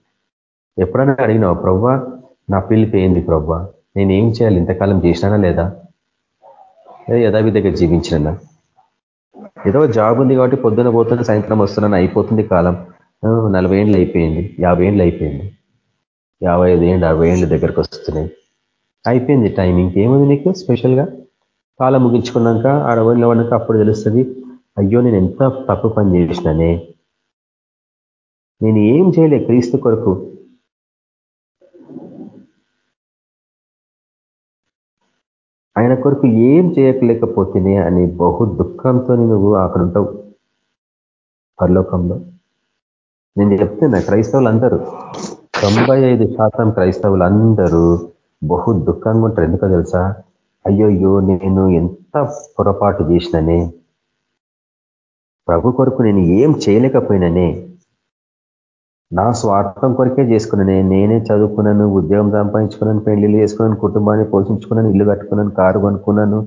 ఎప్పుడన్నా అడిగినావు ప్రవ్వా నా పిలుపు ఏంది ప్రవ్వా? నేను ఏం చేయాలి? ఇంతకాలం చేసినానా లేదా? యథావిధిగా జీవించినా ఏదో జాబ్ ఉంది కాబట్టి పొద్దున పోతున్న సాయంత్రం వస్తున్నాను అయిపోతుంది కాలం. నలభై ఏళ్ళు అయిపోయింది యాభై ఏళ్ళు అయిపోయింది. యాభై ఐదు ఏళ్ళు అరవై ఏళ్ళు దగ్గరకు వస్తున్నాయి. అయిపోయింది టైం. ఇంకేముంది నీకు స్పెషల్గా? కాలం ముగించుకున్నాక అరవై ఏళ్ళు అప్పుడు తెలుస్తుంది అయ్యో నేను ఎంత తప్పు పని చేసినానే? నేను ఏం చేయలే క్రీస్తు కొరకు. ఆయన కొరకు ఏం చేయకలేకపోతేనే అని బహు దుఃఖంతో నువ్వు అక్కడ ఉంటావు పరలోకంలో. నేను చెప్తున్నా క్రైస్తవులు అందరూ తొంభై ఐదు శాతం క్రైస్తవులు అందరూ బహు దుఃఖంగా ఉంటారు. ఎందుకో తెలుసా? అయ్యోయ్యో నేను ఎంత పొరపాటు చేసిననే? ప్రభు కొరకు నేను ఏం చేయలేకపోయిననే? నా స్వార్థం కొరకే చేసుకున్నాను. నేను నేనే చదువుకున్నాను ఉద్యోగం సంపాదించుకున్నాను పెళ్ళిళ్ళు చేసుకున్నాను కుటుంబాన్ని పోషించుకున్నాను ఇల్లు కట్టుకున్నాను కారు కొనుక్కున్నాను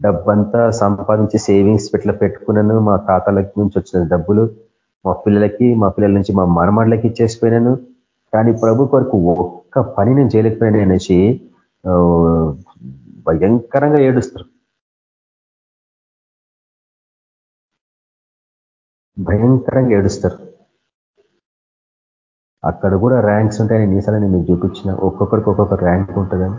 డబ్బంతా సంపాదించి సేవింగ్స్ పెట్ల పెట్టుకున్నాను మా తాతలకి నుంచి వచ్చిన డబ్బులు మా పిల్లలకి మా పిల్లల నుంచి మా మనమాడలకి ఇచ్చేసిపోయినాను. కానీ ప్రభు కొరకు ఒక్క పని నేను చేయలేకపోయినా అనేసి భయంకరంగా ఏడుస్తారు. భయంకరంగా ఏడుస్తారు. అక్కడ కూడా ర్యాంక్స్ ఉంటాయని ఈసారి నేను మీకు చూపించిన ఒక్కొక్కరికి ఒక్కొక్క ర్యాంక్ ఉంటుందని.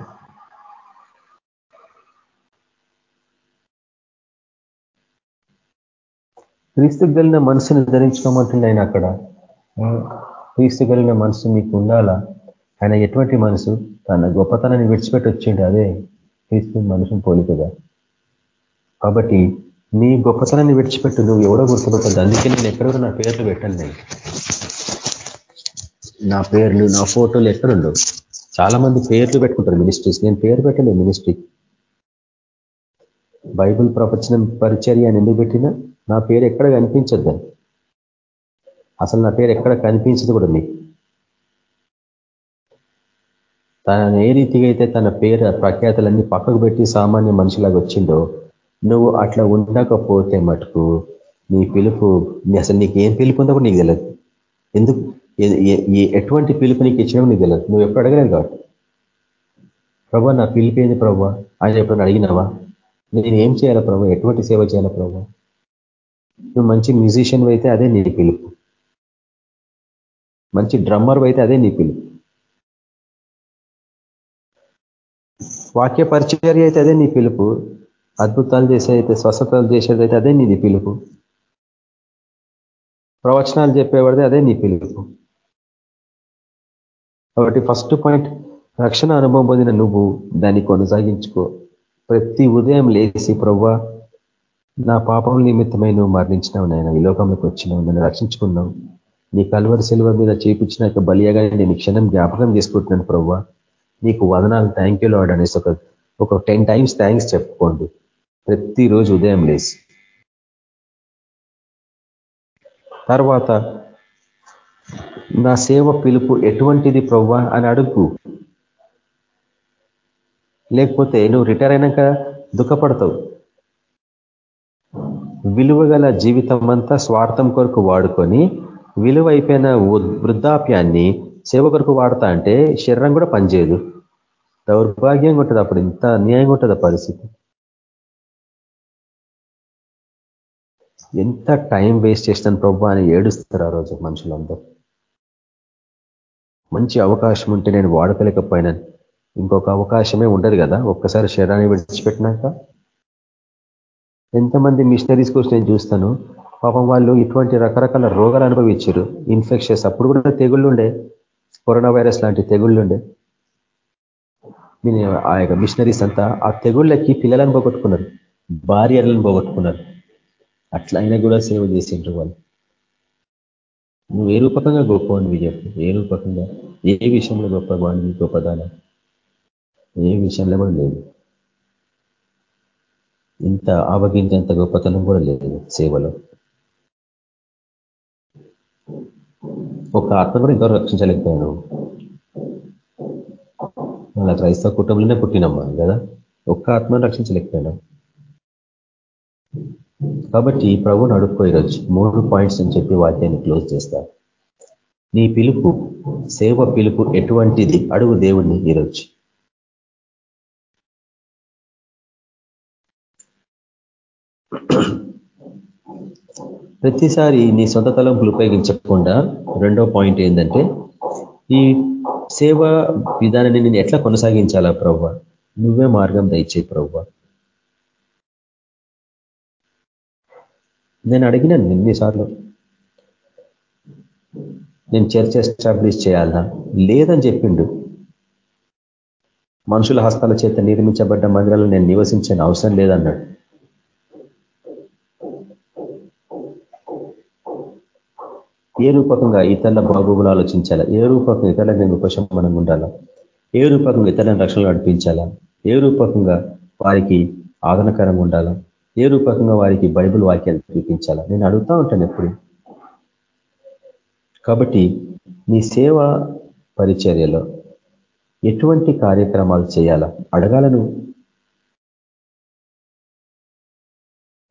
క్రీస్తు కలిగిన మనసుని ధరించుకోమంటుంది ఆయన అక్కడ క్రీస్తు కలిగిన మనసు మీకు ఉండాలా? ఆయన ఎటువంటి మనసు? తన గొప్పతనాన్ని విడిచిపెట్టి వచ్చిండు అదే క్రీస్తు మనుషుని పోలికగా. కాబట్టి నీ గొప్పతనాన్ని విడిచిపెట్టు నువ్వు ఎవడో గుర్తుపట్టదు అందుకే నేను ఎక్కడ నా పేర్లు పెట్టాను నేను. నా పేర్లు నా ఫోటోలు ఎక్కడుండవు చాలా మంది పేర్లు పెట్టుకుంటారు మినిస్ట్రీస్ నేను పేరు పెట్టలేదు మినిస్ట్రీ బైబుల్ ప్రపంచం పరిచర్య అని ఎందుకు పెట్టినా నా పేరు ఎక్కడ కనిపించద్దు అసలు నా పేరు ఎక్కడ కనిపించదు కూడా మీకు తన ఏ రీతిగా అయితే తన పేరు ప్రఖ్యాతలన్నీ పక్కకు పెట్టి సామాన్య మనిషిలాగా వచ్చిందో నువ్వు అట్లా ఉండకపోతే మటుకు నీ పిలుపు అసలు నీకు ఏం పిలుపు ఉందో కూడా నీకు తెలియదు ఎందుకు? ఎటువంటి పిలుపు నీకు ఇచ్చినా నీకు తెలియదు నువ్వు ఎప్పుడు అడగలేదు కాబట్టి. ప్రభా నా పిలుపు ఏంది ప్రభా? ఆయన ఎప్పుడైనా అడిగినావా? నేను ఏం చేయాలా ప్రభా? ఎటువంటి సేవ చేయాలా ప్రభా? నువ్వు మంచి మ్యూజిషియన్ అయితే అదే నీ పిలుపు. మంచి డ్రమ్మర్ అయితే అదే నీ పిలుపు. వాక్య పరిచర్య అయితే అదే నీ పిలుపు. అద్భుతాలు చేసేదైతే స్వస్థతలు చేసేదైతే అదే నీ పిలుపు. ప్రవచనాలు చెప్పేవాడితే అదే నీ పిలుపు. కాబట్టి ఫస్ట్ పాయింట్ రక్షణ అనుభవం పొందిన నువ్వు దాన్ని కొనసాగించుకో. ప్రతి ఉదయం లేచి ప్రవ్వ నా పాపం నిమిత్తమై నువ్వు మరణించినావు నాయన. ఈ లోకంలోకి వచ్చినావు నన్ను రక్షించుకున్నావు. నీ కల్వరి సెలవు మీద చేపించిన బలియాగా నేను క్షణం జ్ఞాపకం చేసుకుంటున్నాను ప్రవ్వ. నీకు వదనాలు థ్యాంక్ యూ లాడ్ అనేసి ఒక ఒక టెన్ టైమ్స్ థ్యాంక్స్ చెప్పుకోండి. ప్రతిరోజు ఉదయం లేచి. తర్వాత నా సేవ పిలుపు ఎటువంటిది ప్రవ్వా? అని అడుగు. లేకపోతే నువ్వు రిటైర్ అయినాక దుఃఖపడతావు. విలువగల జీవితం అంతా స్వార్థం కొరకు వాడుకొని విలువ అయిపోయిన వృద్ధాప్యాన్ని సేవ కొరకు వాడతా అంటే శరీరం కూడా పనిచేయదు. దౌర్భాగ్యంగా ఉంటుంది అప్పుడు ఇంత అన్యాయంగా ఉంటుంది పరిస్థితి. ఎంత టైం వేస్ట్ చేస్తాను ప్రభు అని ఏడుస్తారు ఆ రోజు మనుషులందరూ. మంచి అవకాశం ఉంటే నేను వాడుకోలేకపోయినాను ఇంకొక అవకాశమే ఉండదు కదా ఒక్కసారి శరీరాన్ని విడిచిపెట్టినాక. ఎంతమంది మిషనరీస్ కోసం నేను చూస్తాను పాపం వాళ్ళు ఇటువంటి రకరకాల రోగాలు అనుభవించారు. ఇన్ఫెక్షన్స్ అప్పుడు కూడా తెగుళ్ళు ఉండే కరోనా వైరస్ లాంటి తెగుళ్ళు ఉండే. ఆ యొక్క మిషనరీస్ అంతా ఆ తెగుళ్ళకి పిల్లలను పోగొట్టుకున్నారు భార్యలను పోగొట్టుకున్నారు. అట్లా అయినా కూడా సేవ చేసిండ్రు వాళ్ళు. నువ్వు ఏ రూపకంగా గొప్పవాడివి చెప్పు. ఏ రూపకంగా? ఏ విషయంలో గొప్పవాడివి? గొప్పదాన? ఏ విషయంలో కూడా లేదు. ఇంత ఆవగించేంత గొప్పతనం కూడా లేదు సేవలో. ఒక ఆత్మ కూడా ఇంకో రక్షించలేకపోయాను అలా క్రైస్తవ కుటుంబంలోనే పుట్టినమ్మా కదా. ఒక్క ఆత్మను రక్షించలేకపోయినా కాబట్టి ప్రభుని అడుక్కో ఈరోజు. మూడు పాయింట్స్ అని చెప్పి వాక్యాన్ని క్లోజ్ చేస్తా. నీ పిలుపు సేవ పిలుపు ఎటువంటిది? అడుగు దేవుణ్ణి ఈరోజు. ప్రతిసారి నీ సొంత తలంపులు ఉపయోగించకుండా రెండో పాయింట్ ఏంటంటే ఈ సేవా విధానాన్ని నేను ఎట్లా కొనసాగించాలా ప్రవ్వ నువ్వే మార్గం దయచే ప్రవ్వ నేను అడిగినాను ఎన్నిసార్లు? నేను చర్చ్ ఎస్టాబ్లిష్ చేయాలా? లేదని చెప్పిండు. మనుషుల హస్తాల చేత నిర్మించబడ్డ మందిరాలు నేను నివసించని అవసరం లేదన్నాడు. ఏ రూపకంగా ఇతరుల బాగోగులు ఆలోచించాలా? ఏ రూపకంగా ఇతరులకు నేను ఉపశమనంగా ఉండాలా? ఏ రూపకంగా ఇతరులను రక్షణలు నడిపించాలా? ఏ రూపకంగా వారికి ఆదరణకరంగా ఉండాలా? ఏ రూపకంగా వారికి బైబిల్ వాక్యాలు చూపించాలా నేను అడుగుతా ఉంటాను ఎప్పుడు. కాబట్టి నీ సేవ పరిచర్యలో ఎటువంటి కార్యక్రమాలు చేయాలా? అడగాలను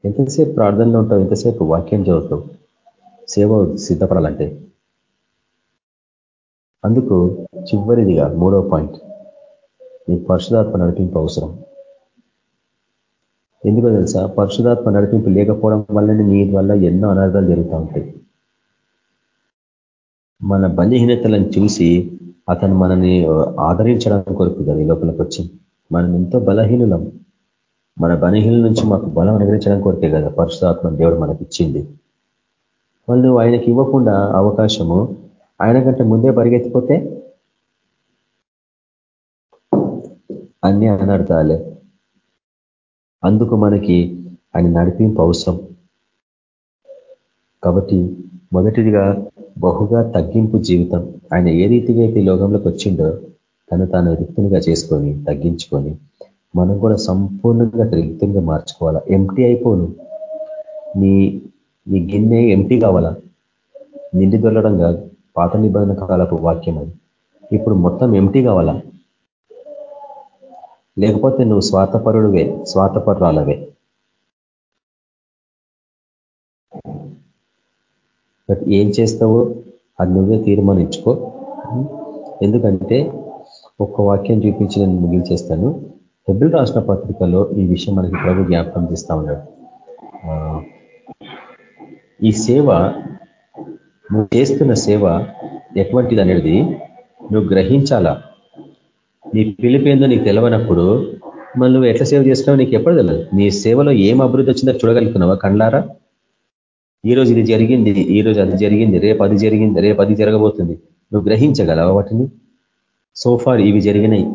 ఎంతసేపు ప్రార్థనలో ఉంటావు? ఎంతసేపు వాక్యం చదువుతావు? సేవ సిద్ధపడాలంటే? అందుకు చివరిదిగా మూడో పాయింట్. నీ పరిశుధాత్మ నడిపింపు అవసరం. ఎందుకో తెలుసా? పరిశుధాత్మ నడిపింపు లేకపోవడం వల్లనే నీ వల్ల ఎన్నో అనర్థాలు జరుగుతూ ఉంటాయి. మన బలహీనతలను చూసి అతను మనని ఆదరించడానికి కొరకు కదా ఈ లోపలికి వచ్చి. మనం ఎంతో బలహీనులం. మన బలహీన నుంచి మాకు బలం అనుగ్రహించడానికి కొరకే కదా పరిశుధాత్మ దేవుడు మనకి ఇచ్చింది. వాళ్ళు ఆయనకి ఇవ్వకుండా అవకాశము ఆయన కంటే ముందే పరిగెత్తిపోతే అన్ని అనర్థాలే. అందుకు మనకి ఆయన నడిపింపు అవసరం. కాబట్టి మొదటిదిగా బహుగా తగ్గింపు జీవితం. ఆయన ఏ రీతిగా అయితే లోకంలోకి వచ్చిండో తను తాను రిక్తునిగా చేసుకొని తగ్గించుకొని మనం కూడా సంపూర్ణంగా రిక్తునిగా మార్చుకోవాలా? ఎంటీ అయిపోను. నీ నీ గిన్నె ఎంటీ కావాలా? నిండి దొల్లడం కాదు. పాత నిబంధన కాలపు వాక్యం అది ఇప్పుడు మొత్తం ఎంటీ కావాలా? లేకపోతే నువ్వు స్వార్థపరుడువే స్వార్థపరురాలవే. బట్ ఏం చేస్తావో అది నువ్వే తీర్మానించుకో. ఎందుకంటే ఒక్క వాక్యం చూపించి నేను ముగించేస్తాను. హెబిల్ రాష్ట్ర పత్రికలో ఈ విషయం మనకి ప్రభు జ్ఞాపకం చేస్తా ఉన్నాడు. ఈ సేవ నువ్వు చేస్తున్న సేవ ఎటువంటిది అనేది నువ్వు గ్రహించాలా? నీ పిలిపేందో నీకు తెలవనప్పుడు మళ్ళీ నువ్వు ఎట్లా సేవ చేస్తున్నావు నీకు ఎప్పుడు తెలియదు నీ సేవలో ఏం అభివృద్ధి వచ్చిందో చూడగలుగుతున్నావా కండ్లారా ఈ రోజు ఇది జరిగింది ఈ రోజు అది జరిగింది రేపు అది జరిగింది రేపు అది జరగబోతుంది. నువ్వు గ్రహించగలవా వాటిని? సోఫార్ ఇవి జరిగినాయి.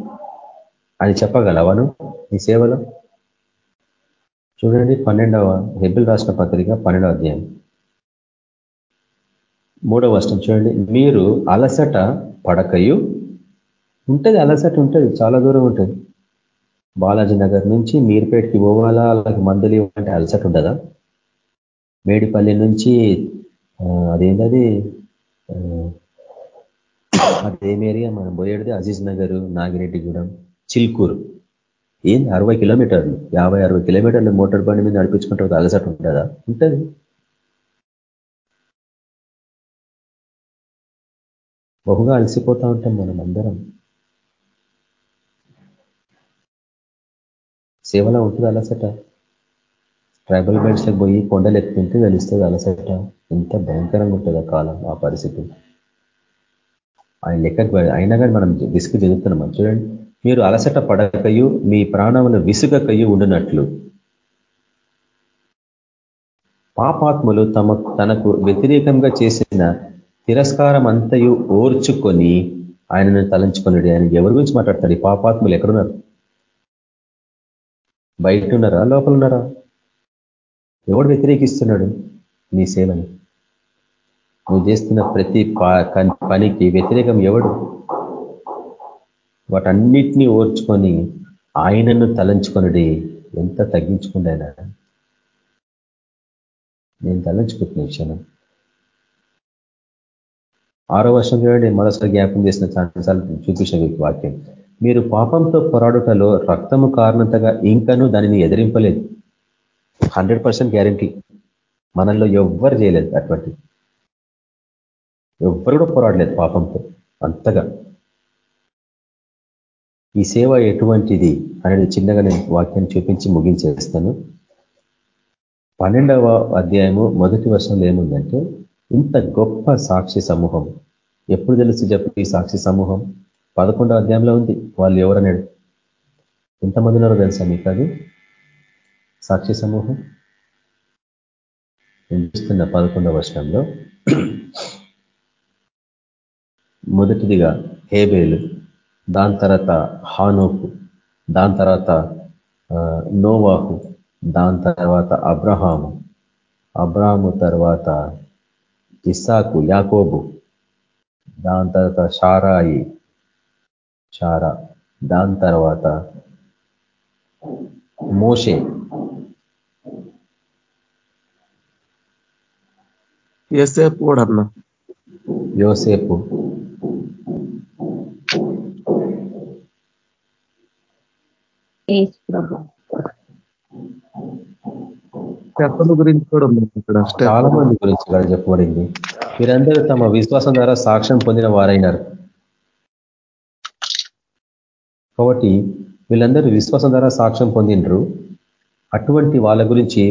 అని చెప్పగలవా నువ్వు నీ సేవలో? చూడండి పన్నెండవ హెబిల్ రాసిన పత్రిక పన్నెండవ అధ్యాయం. మూడవ వర్షం చూడండి. మీరు అలసట పడకయు ఉంటుంది అలసట ఉంటుంది చాలా దూరం ఉంటుంది. బాలాజీ నగర్ నుంచి మీర్పేటకి పోవాలా అలాగే మందులు ఇవ్వాలంటే అలసట ఉండదా? మేడిపల్లి నుంచి అదేంటది అదేం ఏరియా మనం పోయేది అజీజ్ నగర్ నాగిరెడ్డిగూడెం చిల్కూరు. ఏంది అరవై కిలోమీటర్లు యాభై అరవై కిలోమీటర్లు మోటార్ బండి మీద నడిపించుకుంటే అలసట ఉంటుందా ఉంటుంది. బహుగా అలసిపోతూ ఉంటాం మనం అందరం. సేవలో ఉంటుంది అలసట. ట్రైబల్ బెల్ట్స్లకు పోయి కొండలు ఎక్కుతుంటే తెలుస్తుంది అలసట. ఎంత భయంకరంగా ఉంటుంది ఆ కాలం ఆ పరిస్థితి. ఆయన లెక్కకు అయినా కానీ మనం విసుగు చెందుతున్నాం. చూడండి. మీరు అలసట పడకయు మీ ప్రాణములు విసుగకయు ఉండినట్లు. పాపాత్ములు తమ తనకు వ్యతిరేకంగా చేసిన తిరస్కారం అంతయు ఓర్చుకొని ఆయనను తలంచుకున్నాడు ఆయన ఎవరి గురించి మాట్లాడతాడు? పాపాత్ములు ఎక్కడున్నారు? బయట ఉన్నారా లోపల ఉన్నారా ఎవడు వ్యతిరేకిస్తున్నాడు నీ సేవని? నువ్వు చేస్తున్న ప్రతి పనికి వ్యతిరేకం ఎవడు? వాటన్నిటినీ ఓర్చుకొని ఆయనను తలంచుకొనుడి ఎంత తగ్గించుకుంటే ఆయన? నేను తలంచుకుంటున్న విషయం ఆరో వర్షం చూడండి మరోసారి జ్ఞాపం చేసిన ఛాన్సాలు చూపించిన వాక్యం. మీరు పాపంతో పోరాడుటలో రక్తము కారణంతగా ఇంకనూ దానిని ఎదిరింపలేదు. Hundred percent guarantee. మనల్లో ఎవ్వరు చేయలేదు అటువంటి ఎవ్వరు కూడా పోరాడలేదు పాపంతో. అంతగా. ఈ సేవ ఎటువంటిది అనేది చిన్నగా నేను వాక్యాన్ని చూపించి ముగించేస్తాను. పన్నెండవ అధ్యాయము మొదటి వర్షంలో ఏముందంటే ఇంత గొప్ప సాక్షి సమూహం. ఎప్పుడు తెలుసు చెప్పు ఈ సాక్షి సమూహం? పదకొండవ అధ్యాయంలో ఉంది. వాళ్ళు ఎవరన్నాడు ఎంతమంది ఉన్నారో తెలుసా మీకు అది? సాక్షి సమూహం. నేను చూస్తున్న పదకొండవ వర్షంలో మొదటిదిగా హేబేలు దాని తర్వాత హానోకు దాని తర్వాత నోవాహు దాని తర్వాత అబ్రహాము అబ్రాహము తర్వాత ఇస్సాకు యాకోబు దాని తర్వాత షారాయి షారా దాని తర్వాత మోషే.
ఏసేపు కూడా అన్న.
యోసేపు.
పెద్దల గురించి కూడా ఉంది ఇక్కడ.
చాలా మంది గురించి ఇక్కడ చెప్పబడింది. వీరందరూ తమ విశ్వాసం ద్వారా సాక్ష్యం పొందిన వారైనారు. కాబట్టి వీళ్ళందరూ విశ్వాసం ద్వారా సాక్ష్యం పొందినరు అటువంటి వాళ్ళ గురించి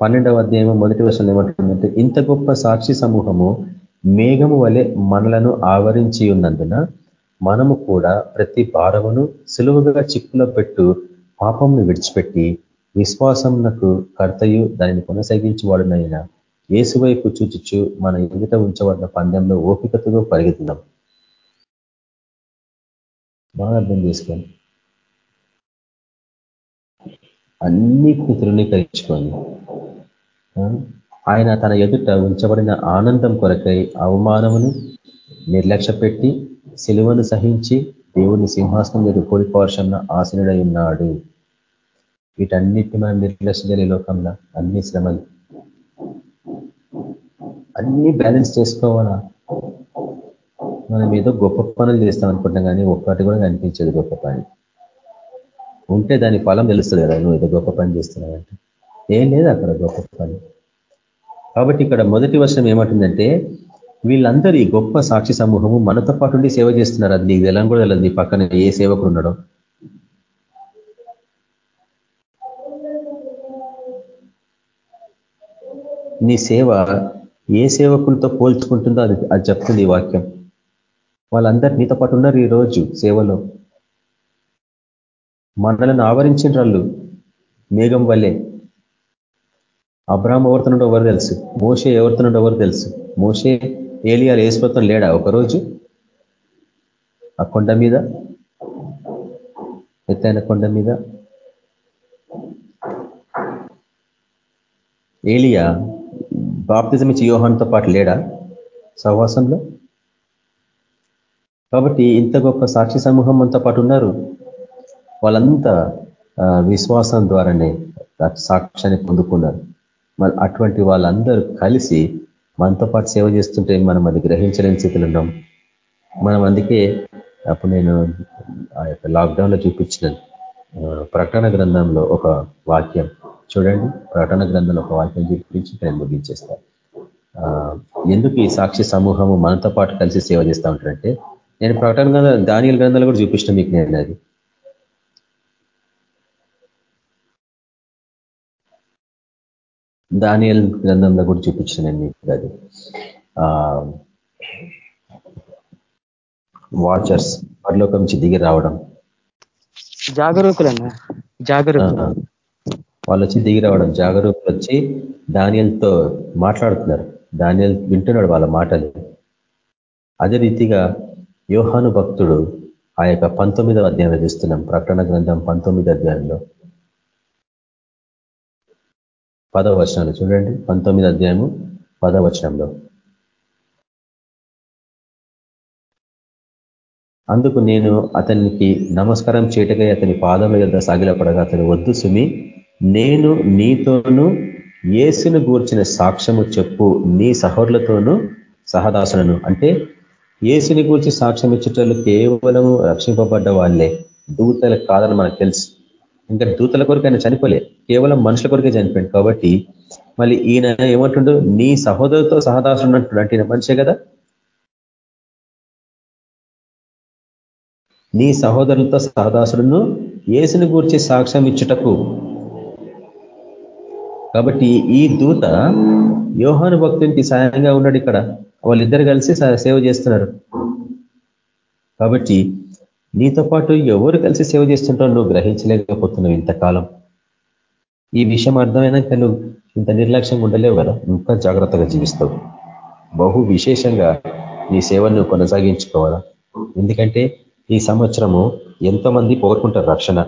పన్నెండవ అధ్యాయం మొదటి వర్షంలో ఏమంటుందంటే ఇంత గొప్ప సాక్షి సమూహము మేఘము వలె మనలను ఆవరించి ఉన్నందున మనము కూడా ప్రతి భారమును సులువుగా చిక్కులో పెట్టు పాపంను విడిచిపెట్టి విశ్వాసంకు కర్తయు దానిని కొనసాగించి వాడునైనా. ఏసువైపు చూచుచు మన ఎదుట ఉంచబడిన పందెంలో ఓపికతో పరిగెత్తున్నాం బాగా అర్థం చేసుకోండి. అన్నిటిని తృణీకరించుకొని ఆయన తన ఎదుట ఉంచబడిన ఆనందం కొరకై అవమానమును నిర్లక్ష్య పెట్టి సిలువను సహించి దేవుని సింహాసనం మీద కోడిపోర్షన్న ఆశనుడై ఉన్నాడు. వీటన్నిటిని మనం నిర్లక్ష్యం లోకంలో అన్ని శ్రమలు. అన్ని బ్యాలెన్స్ చేసుకోవాలా? మనం ఏదో గొప్ప పనులు చేస్తాం అనుకుంటున్నాం కానీ ఒక్కటి కూడా కనిపించదు గొప్ప పని. ఉంటే దాని ఫలం తెలుస్తుంది కదా నువ్వు ఏదో గొప్ప పని చేస్తున్నావంటే ఏం లేదు అక్కడ గొప్ప పని. కాబట్టి ఇక్కడ మొదటి వర్షం ఏమంటుందంటే వీళ్ళందరూ గొప్ప సాక్షి సమూహము మనతో పాటు ఉండి సేవ చేస్తున్నారు. అది నీకు ఎలా కూడా తెలియదు నీ పక్కన ఏ సేవకుడు ఉన్నాడో. నీ సేవ ఏ సేవకులతో పోల్చుకుంటుందో అది అది చెప్తుంది ఈ వాక్యం. వాళ్ళందరూ నీతో పాటు ఉన్నారు ఈ రోజు సేవలో. మనలను ఆవరించిన వాళ్ళు మేఘం వల్లే అబ్రాహ్మ ఎవరితోనుండో ఎవరు తెలుసు? మోసే ఎవరితోనుండో ఎవరు తెలుసు? మోసే ఏలియాలు ఏసుపత్రం లేడా? ఒకరోజు ఆ కొండ మీద? ఎత్తైన కొండ మీద? ఏలియా బాప్తిజం ఇచ్చి యోహాన్తో పాటు లేడా సహవాసంలో? కాబట్టి ఇంత గొప్ప సాక్షి సమూహం అంతా పాటు ఉన్నారు. వాళ్ళంతా విశ్వాసం ద్వారానే సాక్ష్యాన్ని పొందుకున్నారు. మరి అటువంటి వాళ్ళందరూ కలిసి మనతో పాటు సేవ చేస్తుంటే మనం అది గ్రహించలేని స్థితిలో ఉన్నాం. మనం అందుకే అప్పుడు నేను ఆ యొక్క లాక్డౌన్లో చూపించిన ప్రకటన గ్రంథంలో ఒక వాక్యం. చూడండి ప్రకటన గ్రంథంలో ఒక వాక్యం చూపించి నేను ముగించేస్తాను ఎందుకు ఈ సాక్షి సమూహము మనతో పాటు కలిసి సేవ చేస్తూ ఉంటారంటే నేను ప్రకటన గ్రంథం దానియల గ్రంథాలు కూడా చూపించిన మీకు నేను అది. దానియల్ గ్రంథంలో కూడా చూపించిన నేను మీకు అది. వాచర్స్ పరలోకం నుంచి దిగి రావడం.
జాగరూకులన్నా జాగరూకులు.
వాళ్ళు వచ్చి దిగి రావడం. జాగరూకులు వచ్చి ధాన్యాలతో మాట్లాడుతున్నారు. ధాన్యాలు వింటున్నాడు వాళ్ళ మాటలు. అదే రీతిగా యోహాను భక్తుడు ఆ యొక్క పంతొమ్మిదవ అధ్యాయంలో చూస్తున్నాం. ప్రకటన గ్రంథం పంతొమ్మిది అధ్యాయంలో. పదవ వచనంలో చూడండి. పంతొమ్మిది అధ్యాయము పదవ వచనంలో. అందుకు నేను అతనికి నమస్కారం చేయటకై అతని పాదముల యొక్క సాగిలపడగా అతను వద్దు సుమి నేను నీతోనూ ఏసును గూర్చిన సాక్ష్యము చెప్పు నీ సహోర్లతోనూ సహదాసులను. అంటే ఏసుని గూర్చి సాక్ష్యం ఇచ్చేటోళ్ళు కేవలం రక్షింపబడ్డ వాళ్ళే. దూతల కాదని మనకు తెలుసు. ఇంకా దూతల కొరకు ఆయన చనిపోలే. కేవలం మనుషుల కొరకే చనిపోయింది కాబట్టి మళ్ళీ ఈయన ఏమంటుండో? నీ సహోదరుతో సహదాసుడు అంటుడు. అంటే మనిషే కదా? నీ సహోదరులతో సహదాసుడును ఏసుని గూర్చి సాక్ష్యం ఇచ్చుటకు. కాబట్టి ఈ దూత యోహాను భక్తునికి సాయంగా ఉన్నాడు ఇక్కడ. వాళ్ళిద్దరు కలిసి సేవ చేస్తున్నారు. కాబట్టి నీతో పాటు ఎవరు కలిసి సేవ చేస్తుంటారో నువ్వు గ్రహించలేకపోతున్నావు ఇంతకాలం. ఈ విషయం అర్థమైనాక నువ్వు ఇంత నిర్లక్ష్యంగా ఉండలేవు కదా? ఇంకా జాగ్రత్తగా జీవిస్తావు. బహు విశేషంగా నీ సేవను కొనసాగించుకోవాలా? ఎందుకంటే ఈ సంవత్సరము ఎంతో మంది పోగొట్టుకుంటారు రక్షణ.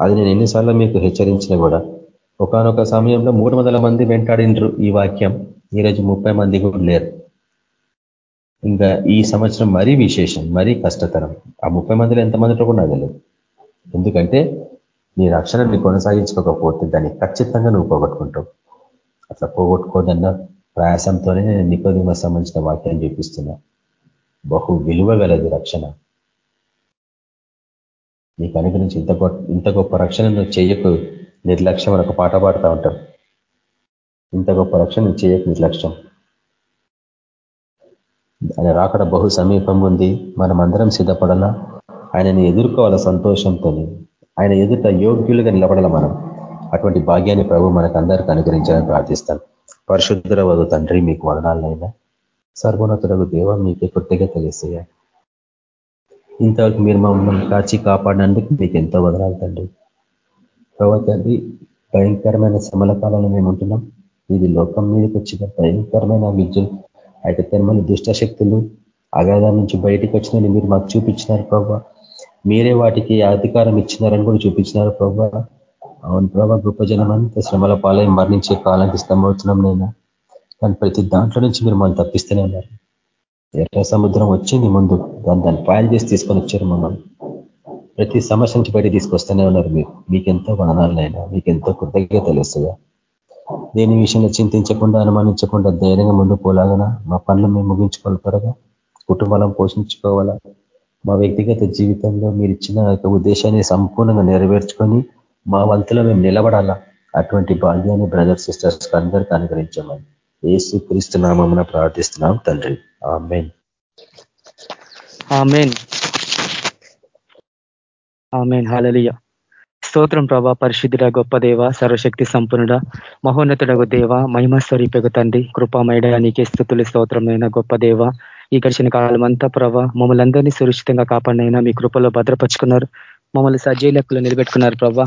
అది నేను ఎన్నిసార్లు మీకు హెచ్చరించినా కూడా ఒకనొక సమయంలో మూడు వందల మంది వెంటాడిండ్రు ఈ వాక్యం. ఈరోజు ముప్పై మంది కూడా లేరు. ఇంకా ఈ సంవత్సరం మరీ విశేషం మరీ కష్టతరం. ఆ ముప్పై మందిలో ఎంతమందితో కూడా నాకు తెలియదు. ఎందుకంటే నీ రక్షణని కొనసాగించుకోకపోతే దాన్ని ఖచ్చితంగా నువ్వు పోగొట్టుకుంటావు. అట్లా పోగొట్టుకోదన్న ప్రయాసంతోనే నేను నికోదిమ సంబంధించిన వాక్యాన్ని చూపిస్తున్నా. బహు విలువ గలది రక్షణ. నీకు అనుగురించి ఇంత ఇంత గొప్ప రక్షణ నువ్వు చేయకు. నిర్లక్ష్యం అని ఒక పాట పాడుతూ ఉంటారు. ఇంత గొప్ప రక్షణ నువ్వు నిర్లక్ష్యం. ఆయన రాకడ బహు సమీపం ఉంది. మనం అందరం సిద్ధపడాలా ఆయనని ఎదుర్కోవాల సంతోషంతో ఆయన ఎదుట యోగ్యులుగా నిలబడాల మనం. అటువంటి భాగ్యాన్ని ప్రభు మనకు అందరికీ అనుగ్రహించాలని ప్రార్థిస్తాను. పరిశుద్ధర వదు తండ్రి మీకు వదనాలైనా సర్వోన్నతులకు దేవ మీకే కొత్తగా తెలిసేయ ఇంతవరకు మీరు మమ్మల్ని కాచి కాపాడినందుకు మీకు ఎంతో వదనాలు తండ్రి. ప్రభు తండ్రి భయంకరమైన శ్రమల కాలంలో మేము ఉంటున్నాం. ఇది లోకం మీదకి వచ్చిన భయంకరమైన విద్యులు అయితే తెరమని దుష్టశక్తులు అగాధం నుంచి బయటికి వచ్చినని మీరు మాకు చూపించినారు ప్రభావ మీరే వాటికి అధికారం ఇచ్చినారని కూడా చూపించినారు ప్రభావ అవును ప్రభా గొప్ప జనం అంతా శ్రమల పాలై మరణించే కాలానికి స్తంభవుతున్నాం నేను. కానీ ప్రతి దాంట్లో నుంచి మీరు మనం తప్పిస్తూనే ఉన్నారు. ఎర్ర సముద్రం వచ్చింది ముందు దాన్ని దాన్ని పాయలు చేసి తీసుకొని వచ్చారు మమ్మల్ని. ప్రతి సమస్య నుంచి బయట తీసుకొస్తూనే ఉన్నారు మీరు. మీకెంతో వదనాలైనా మీకెంతో కృతజ్ఞత తెలుస్తుందా దేని విషయంలో చింతించకుండా అనుమానించకుండా ధైర్యంగా ముందుకు పోలాగనా? మా పనులు మేము ముగించుకోవాలి త్వరగా. కుటుంబాలను పోషించుకోవాలా? మా వ్యక్తిగత జీవితంలో మీరు ఇచ్చిన ఉద్దేశాన్ని సంపూర్ణంగా నెరవేర్చుకొని మా వంతులో మేము నిలబడాలా? అటువంటి భాగ్యాన్ని బ్రదర్ సిస్టర్స్ అందరికీ అనుగ్రహించమని ఏసు క్రీస్తునామమున ప్రార్థిస్తున్నాం తండ్రి. ఆమెన్.
ఆమెన్. ఆమెన్. హాలలియ స్తోత్రం ప్రభా పరిశుద్ధుడ గొప్ప దేవ సర్వశక్తి సంపన్నుడ మహోన్నతుడగు దేవ మహిమ స్వరూపకు తండ్రి కృపామయడ నీకే స్థుతులు స్తోత్రమైన గొప్ప దేవ. ఈ గడిచిన కాలం అంతా ప్రభా మమ్మల్ని అందరినీ సురక్షితంగా కాపాడినైనా మీ కృపలో భద్రపరుచుకున్నారు. మమ్మల్ని సజీవ లెక్కలు నిలబెట్టుకున్నారు ప్రభా.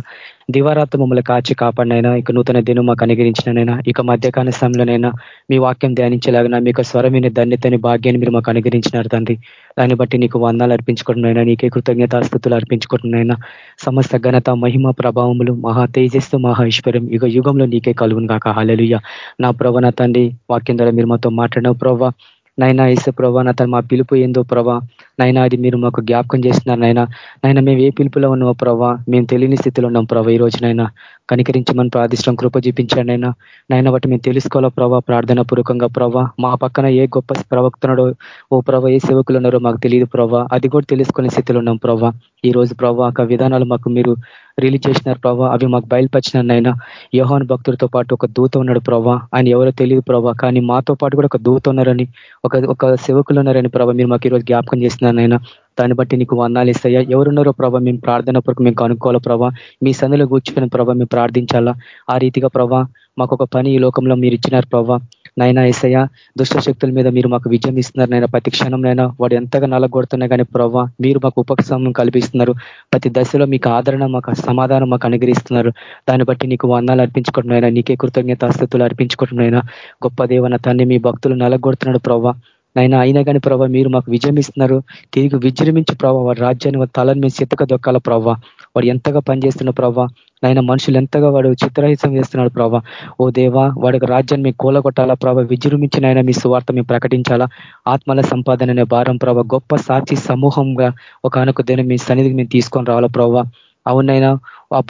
దివారాత్రి మమ్మల్ని కాచి కాపాడినైనా ఇక నూతన దినం మాకు అనుగ్రహించినైనా ఇక మధ్యకాల సమయంలోనైనా మీ వాక్యం ధ్యానించేలాగినా మీకు స్వరమైన ధన్యతని భాగ్యాన్ని మీరు మాకు అనుగ్రహించినారు తండ్రి. దాన్ని బట్టి నీకు వందాలు అర్పించుకుంటున్నాయినా నీకే కృతజ్ఞతాస్థుతులు అర్పించుకుంటున్నాయినా సమస్త ఘనత మహిమ ప్రభావములు మహా తేజస్సు మహా ఈశ్వర్యం యుగ యుగంలో నీకే కలుగును కాక హాలలుయ్య నా ప్రభ నా తండ్రి వాక్యం ద్వారా మీరు మాతో మాట్లాడిన ప్రభావ నైనా ఇసు ప్రభా నా తను మా పిలుపు ఏందో ప్రభా నైనా అది మీరు మాకు జ్ఞాపకం చేస్తున్నారు నైనా. నైనా మేము ఏ పిలుపులో ఉన్నామో ప్రభా మేము తెలియని స్థితిలో ఉన్నాం ప్రభా ఈ రోజునైనా కనికరించమని ప్రార్థిష్టం కృప చూపించాడు నైనా. నైనా బట్టి మేము తెలుసుకోవాలా ప్రభా ప్రార్థన పూర్వకంగా ప్రభా. మా పక్కన ఏ గొప్ప ప్రవక్తనడో ఓ ప్రభా ఏ సేవకులు ఉన్నారో మాకు తెలియదు ప్రభా. అది కూడా తెలుసుకునే స్థితిలో ఉన్నాం ప్రభా. ఈ రోజు ప్రభా ఆ విధానాలు మాకు మీరు రిలీజ్ చేసినారు ప్రభా. అవి మాకు బయలుపరిచినారు యోహాన్ భక్తులతో పాటు ఒక దూత ఉన్నాడు ప్రభా. ఆయన ఎవరో తెలియదు ప్రభా కానీ మాతో పాటు కూడా ఒక దూత ఉన్నారని ఒక ఒక సేవకులు ఉన్నారని ప్రభా మీరు మాకు ఈరోజు జ్ఞాపకం చేసినారనైనా దాన్ని బట్టి నీకు వందాలు ఇస్తాయా? ఎవరున్నారో ప్రభా మేము ప్రార్థన కొరకు మేము కనుక్కోవాలా ప్రభా? మీ సందులో కూర్చుని ప్రభా మేము ప్రార్థించాలా? ఆ రీతిగా ప్రభా మాకు ఒక పని ఈ లోకంలో మీరు ఇచ్చినారు ప్రభావ నైనా ఏసయ్య దుష్ట శక్తుల మీద మీరు మాకు విజయం ఇస్తున్నారు నైనా. ప్రతి క్షణంనైనా వాడు ఎంతగా నలగొడుతున్నా కానీ ప్రభావ మీరు మాకు ఉపశమనం కల్పిస్తున్నారు. ప్రతి దశలో మీకు ఆదరణ మాకు సమాధానం మాకు అనుగ్రహిస్తున్నారు. దాన్ని బట్టి నీకు వందాలు అర్పించుకుంటున్నాయినా నీకే కృతజ్ఞత అస్థితులు అర్పించుకుంటున్నాయినా గొప్ప దేవన తన్ని మీ భక్తులు నలగొడుతున్నాడు ప్రభావ నైనా అయినా కానీ ప్రభావ మీరు మాకు విజయం ఇస్తున్నారు తిరిగి విజృంభించి ప్రభావ వాడి రాజ్యాన్ని వాడి తలని మీద చిత్తక దొక్కాల ప్రభావ వాడు ఎంతగా పనిచేస్తున్న ప్రభావ నాయన మనుషులు ఎంతగా వాడు చిత్రహితం చేస్తున్నాడు ప్రభావ ఓ దేవా వాడికి రాజ్యాన్ని మేము కూలగొట్టాలా ప్రభావ విజృంభించిన ఆయన మీ సువార్త మేము ప్రకటించాలా. ఆత్మల సంపాదన అనే భారం ప్రభావ గొప్ప సాక్షి సమూహంగా ఒక అనుకు దినం మీ సన్నిధికి మేము తీసుకొని రావాలా ప్రభావ అవునైనా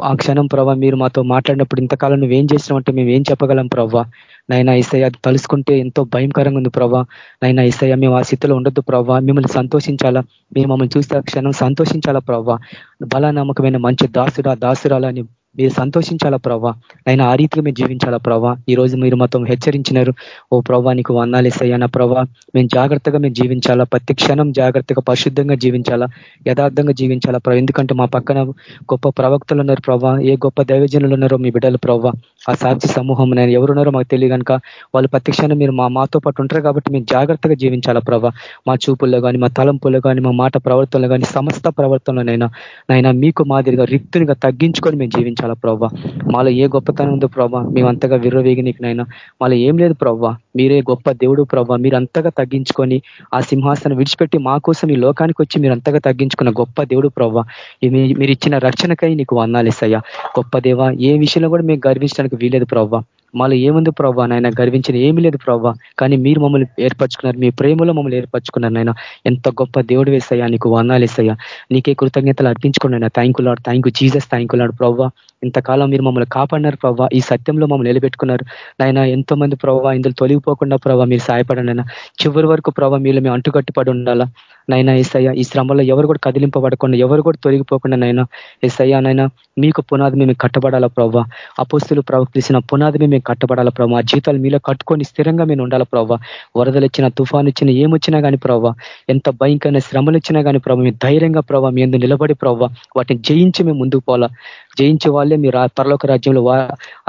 ఆ క్షణం ప్రభావ మీరు మాతో మాట్లాడినప్పుడు ఇంతకాలం నువ్వేం చేసినావంటే మేము ఏం చెప్పగలం ప్రభావ నైనా ఇసయ్య తలుసుకుంటే ఎంతో భయంకరంగా ఉంది ప్రభా. నైనా ఇసయ్య మేము ఆ స్థితిలో ఉండొద్దు ప్రభావ మిమ్మల్ని సంతోషించాలా? మేము మమ్మల్ని చూస్తే క్షణం సంతోషించాలా ప్రభావ బలా నమ్మకమైన మంచి దాసురా దాసురాలని మీరు సంతోషించాలా ప్రభా నైనా ఆ రీతిగా మేము జీవించాలా ప్రభా ఈ రోజు మీరు మొత్తం హెచ్చరించినారు. ఓ ప్రభా నీకు వందాలేసయ్యా నా ప్రభా మేము జాగ్రత్తగా మేము జీవించాలా? ప్రతి క్షణం జాగ్రత్తగా పరిశుద్ధంగా జీవించాలా? యథార్థంగా జీవించాలా ప్రభా ఎందుకంటే మా పక్కన గొప్ప ప్రవక్తలు ఉన్నారు ప్రభా ఏ గొప్ప దైవజనులు ఉన్నారో మీ బిడ్డలు ప్రభా ఆ సాక్షి సమూహం నేను ఎవరున్నారో మాకు తెలియ కనుక వాళ్ళు ప్రతి క్షణం మీరు మా మాతో పాటు ఉంటారు కాబట్టి మేము జాగ్రత్తగా జీవించాలా ప్రభా మా చూపుల్లో కానీ మా తలంపుల్లో కానీ మా మాట ప్రవర్తనలో కానీ సమస్త ప్రవర్తనలోనైనా నైనా మీకు మాదిరిగా రిక్తునిగా తగ్గించుకొని మేము జీవించాలి జీవించాలా ప్రభావ మాలో ఏ గొప్పతనం ఉందో ప్రభావ మేమంతగా విర్రవేగి నీకు నైనా మాలో ఏం లేదు ప్రభావ మీరే గొప్ప దేవుడు ప్రభావ మీరు అంతగా తగ్గించుకొని ఆ సింహాసనం విడిచిపెట్టి మా కోసం ఈ లోకానికి వచ్చి మీరు అంతగా తగ్గించుకున్న గొప్ప దేవుడు ప్రభావ మీరు ఇచ్చిన రక్షణకై నీకు వందాలిస్తాయా గొప్ప దేవ ఏ విషయంలో కూడా మేము గర్వించడానికి వీలేదు ప్రభావ మాలో ఏముంది ప్రభావ నాయన? గర్వించిన ఏమి లేదు ప్రభావ కానీ మీరు మమ్మల్ని ఏర్పరచుకున్నారు. మీ ప్రేమలో మమ్మల్ని ఏర్పరచుకున్నారు నాయన. ఎంత గొప్ప దేవుడు వేసాయా నీకు వందాలు నీకే కృతజ్ఞతలు అర్పించుకున్నాను Lord thank you Jesus thank you Lord ప్రవ్వా. ఇంతకాలం మీరు మమ్మల్ని కాపాడినారు ప్రవ్వా. ఈ సత్యంలో మమ్మల్ని నిలబెట్టుకున్నారు. నాయన ఎంతో మంది ప్రవ్వా ఇందులో తొలగిపోకుండా ప్రభావ మీరు సాయపడండి చివరి వరకు ప్రభావ మీరు మేము అంటుకట్టుపడి ఉండాలా? నైనా ఎస్ఐయా ఈ శ్రమలో ఎవరు కూడా కదిలింపబడకుండా ఎవరు కూడా తొలగిపోకుండా నైనా ఎస్ఐయా నైనా మీకు పునాది మేము కట్టబడాలా ప్రవ్వా? అపోస్తులు ప్రవర్తిసిన పునాది మేము కట్టబడాలా ప్రభావ జీతాలు మీలో కట్టుకొని స్థిరంగా మేము ఉండాలా ప్రవ్వా? వరదలు ఇచ్చిన తుఫాన్ వచ్చిన ఏమొచ్చినా కానీ ప్రవ్వా ఎంత భయంకరమైన శ్రమలు ఇచ్చినా కానీ ప్రభావ మీ ధైర్యంగా ప్రభావ మీ ఎందు నిలబడి ప్రవ్వా వాటిని జయించి మేము ముందుకు పోవాలా. జయించే వాళ్ళే మీరు పరలోక రాజ్యంలో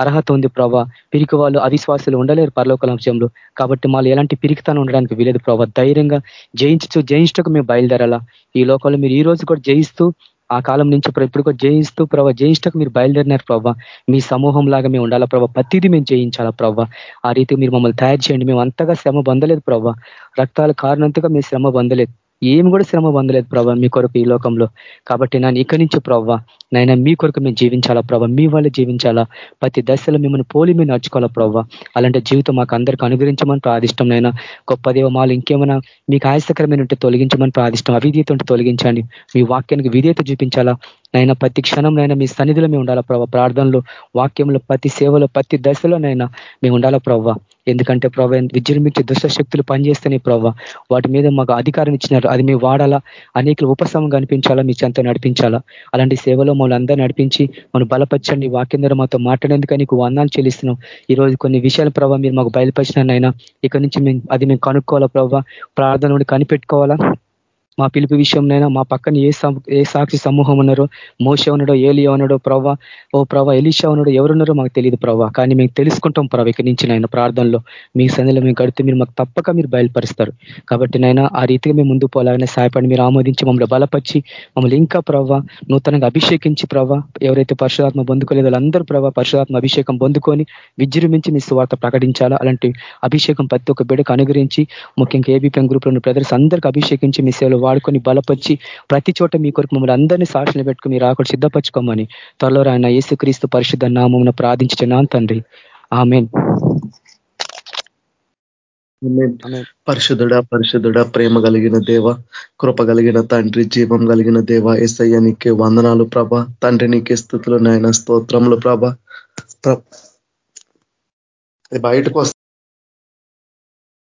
అర్హత ఉంది ప్రభా. పిరికి వాళ్ళు అవిశ్వాసాలు ఉండలేరు పరలోక రాజ్యంలో. కాబట్టి మాలో ఎలాంటి పిరికితనం ఉండడానికి వీలేదు ప్రభావ ధైర్యంగా జయించు జయించటకు మేము బయలుదేరాలా. ఈ లోకంలో మీరు ఈ రోజు కూడా జయిస్తూ ఆ కాలం నుంచి ఇప్పుడు కూడా జయిస్తూ ప్రభావ జయించటకు మీరు బయలుదేరినారు ప్రభావ మీ సమూహం లాగా మేము ఉండాలా ప్రభావ ప్రతిదీ మేము జయించాలా ప్రభావ ఆ రీతి మీరు మమ్మల్ని తయారు చేయండి. మేము అంతగా శ్రమ పొందలేదు ప్రభావ రక్తాల కారణంతగా మీరు శ్రమ పొందలేదు. ఏమి కూడా శ్రమ పొందలేదు ప్రభావ మీ కొరకు ఈ లోకంలో. కాబట్టి నేను ఇక్కడి నుంచి ప్రభావ నైనా మీ కొరకు మేము జీవించాలా ప్రభావ మీ వాళ్ళు జీవించాలా? ప్రతి దశలో మిమ్మల్ని పోలి మేము నడుచుకోవాలా ప్రభావ అలాంటి జీవితం మాకు అందరికీ అనుగ్రహించమని ప్రాదిష్టం నైనా గొప్ప దేవమాలు ఇంకేమైనా మీకు ఆయాసకరమైన ఉంటే తొలగించమని ప్రాదిష్టం అవిధీయత ఉంటే తొలగించండి. మీ వాక్యానికి విధేయత చూపించాలా? నైనా ప్రతి క్షణం నైనా మీ సన్నిధిలో మేము ఉండాలా ప్రభావ ప్రార్థనలో వాక్యంలో ప్రతి సేవలో ప్రతి దశలోనైనా మేము ఉండాలా ప్రభావ ఎందుకంటే ప్రభా విజృంభించే దుష్ట శక్తులు పనిచేస్తేనే ప్రభావ వాటి మీద మాకు అధికారం ఇచ్చినారు. అది మేము వాడాలా? అనేకలు ఉపశమం కనిపించాలా మీ చెంత నడిపించాలా? అలాంటి సేవలో మమ్మల్ని అందరూ నడిపించి మనం బలపరచండి. వాక్యం ద్వారా మాతో మాట్లాడేందుకు నీకు వందాలు చెల్లిస్తున్నాం. ఈ రోజు కొన్ని విషయాల ప్రభావ మీరు మాకు బయలుపరిచినారనైనా ఇక్కడి నుంచి మేము అది మేము కనుక్కోవాలా ప్రభావ ప్రార్థన నుండి కనిపెట్టుకోవాలా? మా పిలుపు విషయంనైనా మా పక్కన ఏ ఏ సాక్షి సమూహం ఉన్నారో మోస ఉన్నాడో ఏలియా ఉన్నాడో ప్రవ్వ ఓ ప్రవ్వ ఎలిషా ఉన్నాడో ఎవరున్నారో మాకు తెలియదు ప్రవ్వ. కానీ మేము తెలుసుకుంటాం ప్రవ ఇక్కడి నుంచి నాయన ప్రార్థనలో. మీ సంధిలో మేము కడితే మీరు మాకు తప్పక మీరు బయలుపరుస్తారు. కాబట్టి నైనా ఆ రీతిగా మేము ముందు పోలాగానే సాయపడి మీరు ఆమోదించి మమ్మల్ని బలపరిచి మమ్మల్ని ఇంకా ప్రవ్వ నూతనంగా అభిషేకించి ప్రవ్వ ఎవరైతే పరిశుధాత్మ పొందుకోలేదో వాళ్ళందరూ ప్రవ్వ పరిశుధాత్మ అభిషేకం పొందుకొని విజృంభించి మీ సువార్త ప్రకటించాలా? అలాంటి అభిషేకం ప్రతి ఒక్క బిడకు అనుగ్రహించి ముఖ్యంగా ఏబీపీఎం గ్రూప్లో బ్రదర్స్ అందరికీ అభిషేకించి మీ సేవలు వాడుకొని బలపరిచి ప్రతి చోట మీ కొరకు మమ్మల్ని అందరినీ సాక్షులు పెట్టుకుని మీరు ఆకుడు సిద్ధపరచుకోమని త్వరలో ఆయన యేసుక్రీస్తు పరిశుద్ధ నామం ప్రార్థించున్నాను తండ్రి. ఆమెన్.
పరిశుద్ధుడ పరిశుద్ధుడ ప్రేమ కలిగిన దేవ కృప కలిగిన తండ్రి జీవం కలిగిన దేవ ఎస్ఐయ నీకే వందనాలు ప్రభ. తండ్రి నీకే స్థుతులు నాయన స్తోత్రములు ప్రభ. బయటకు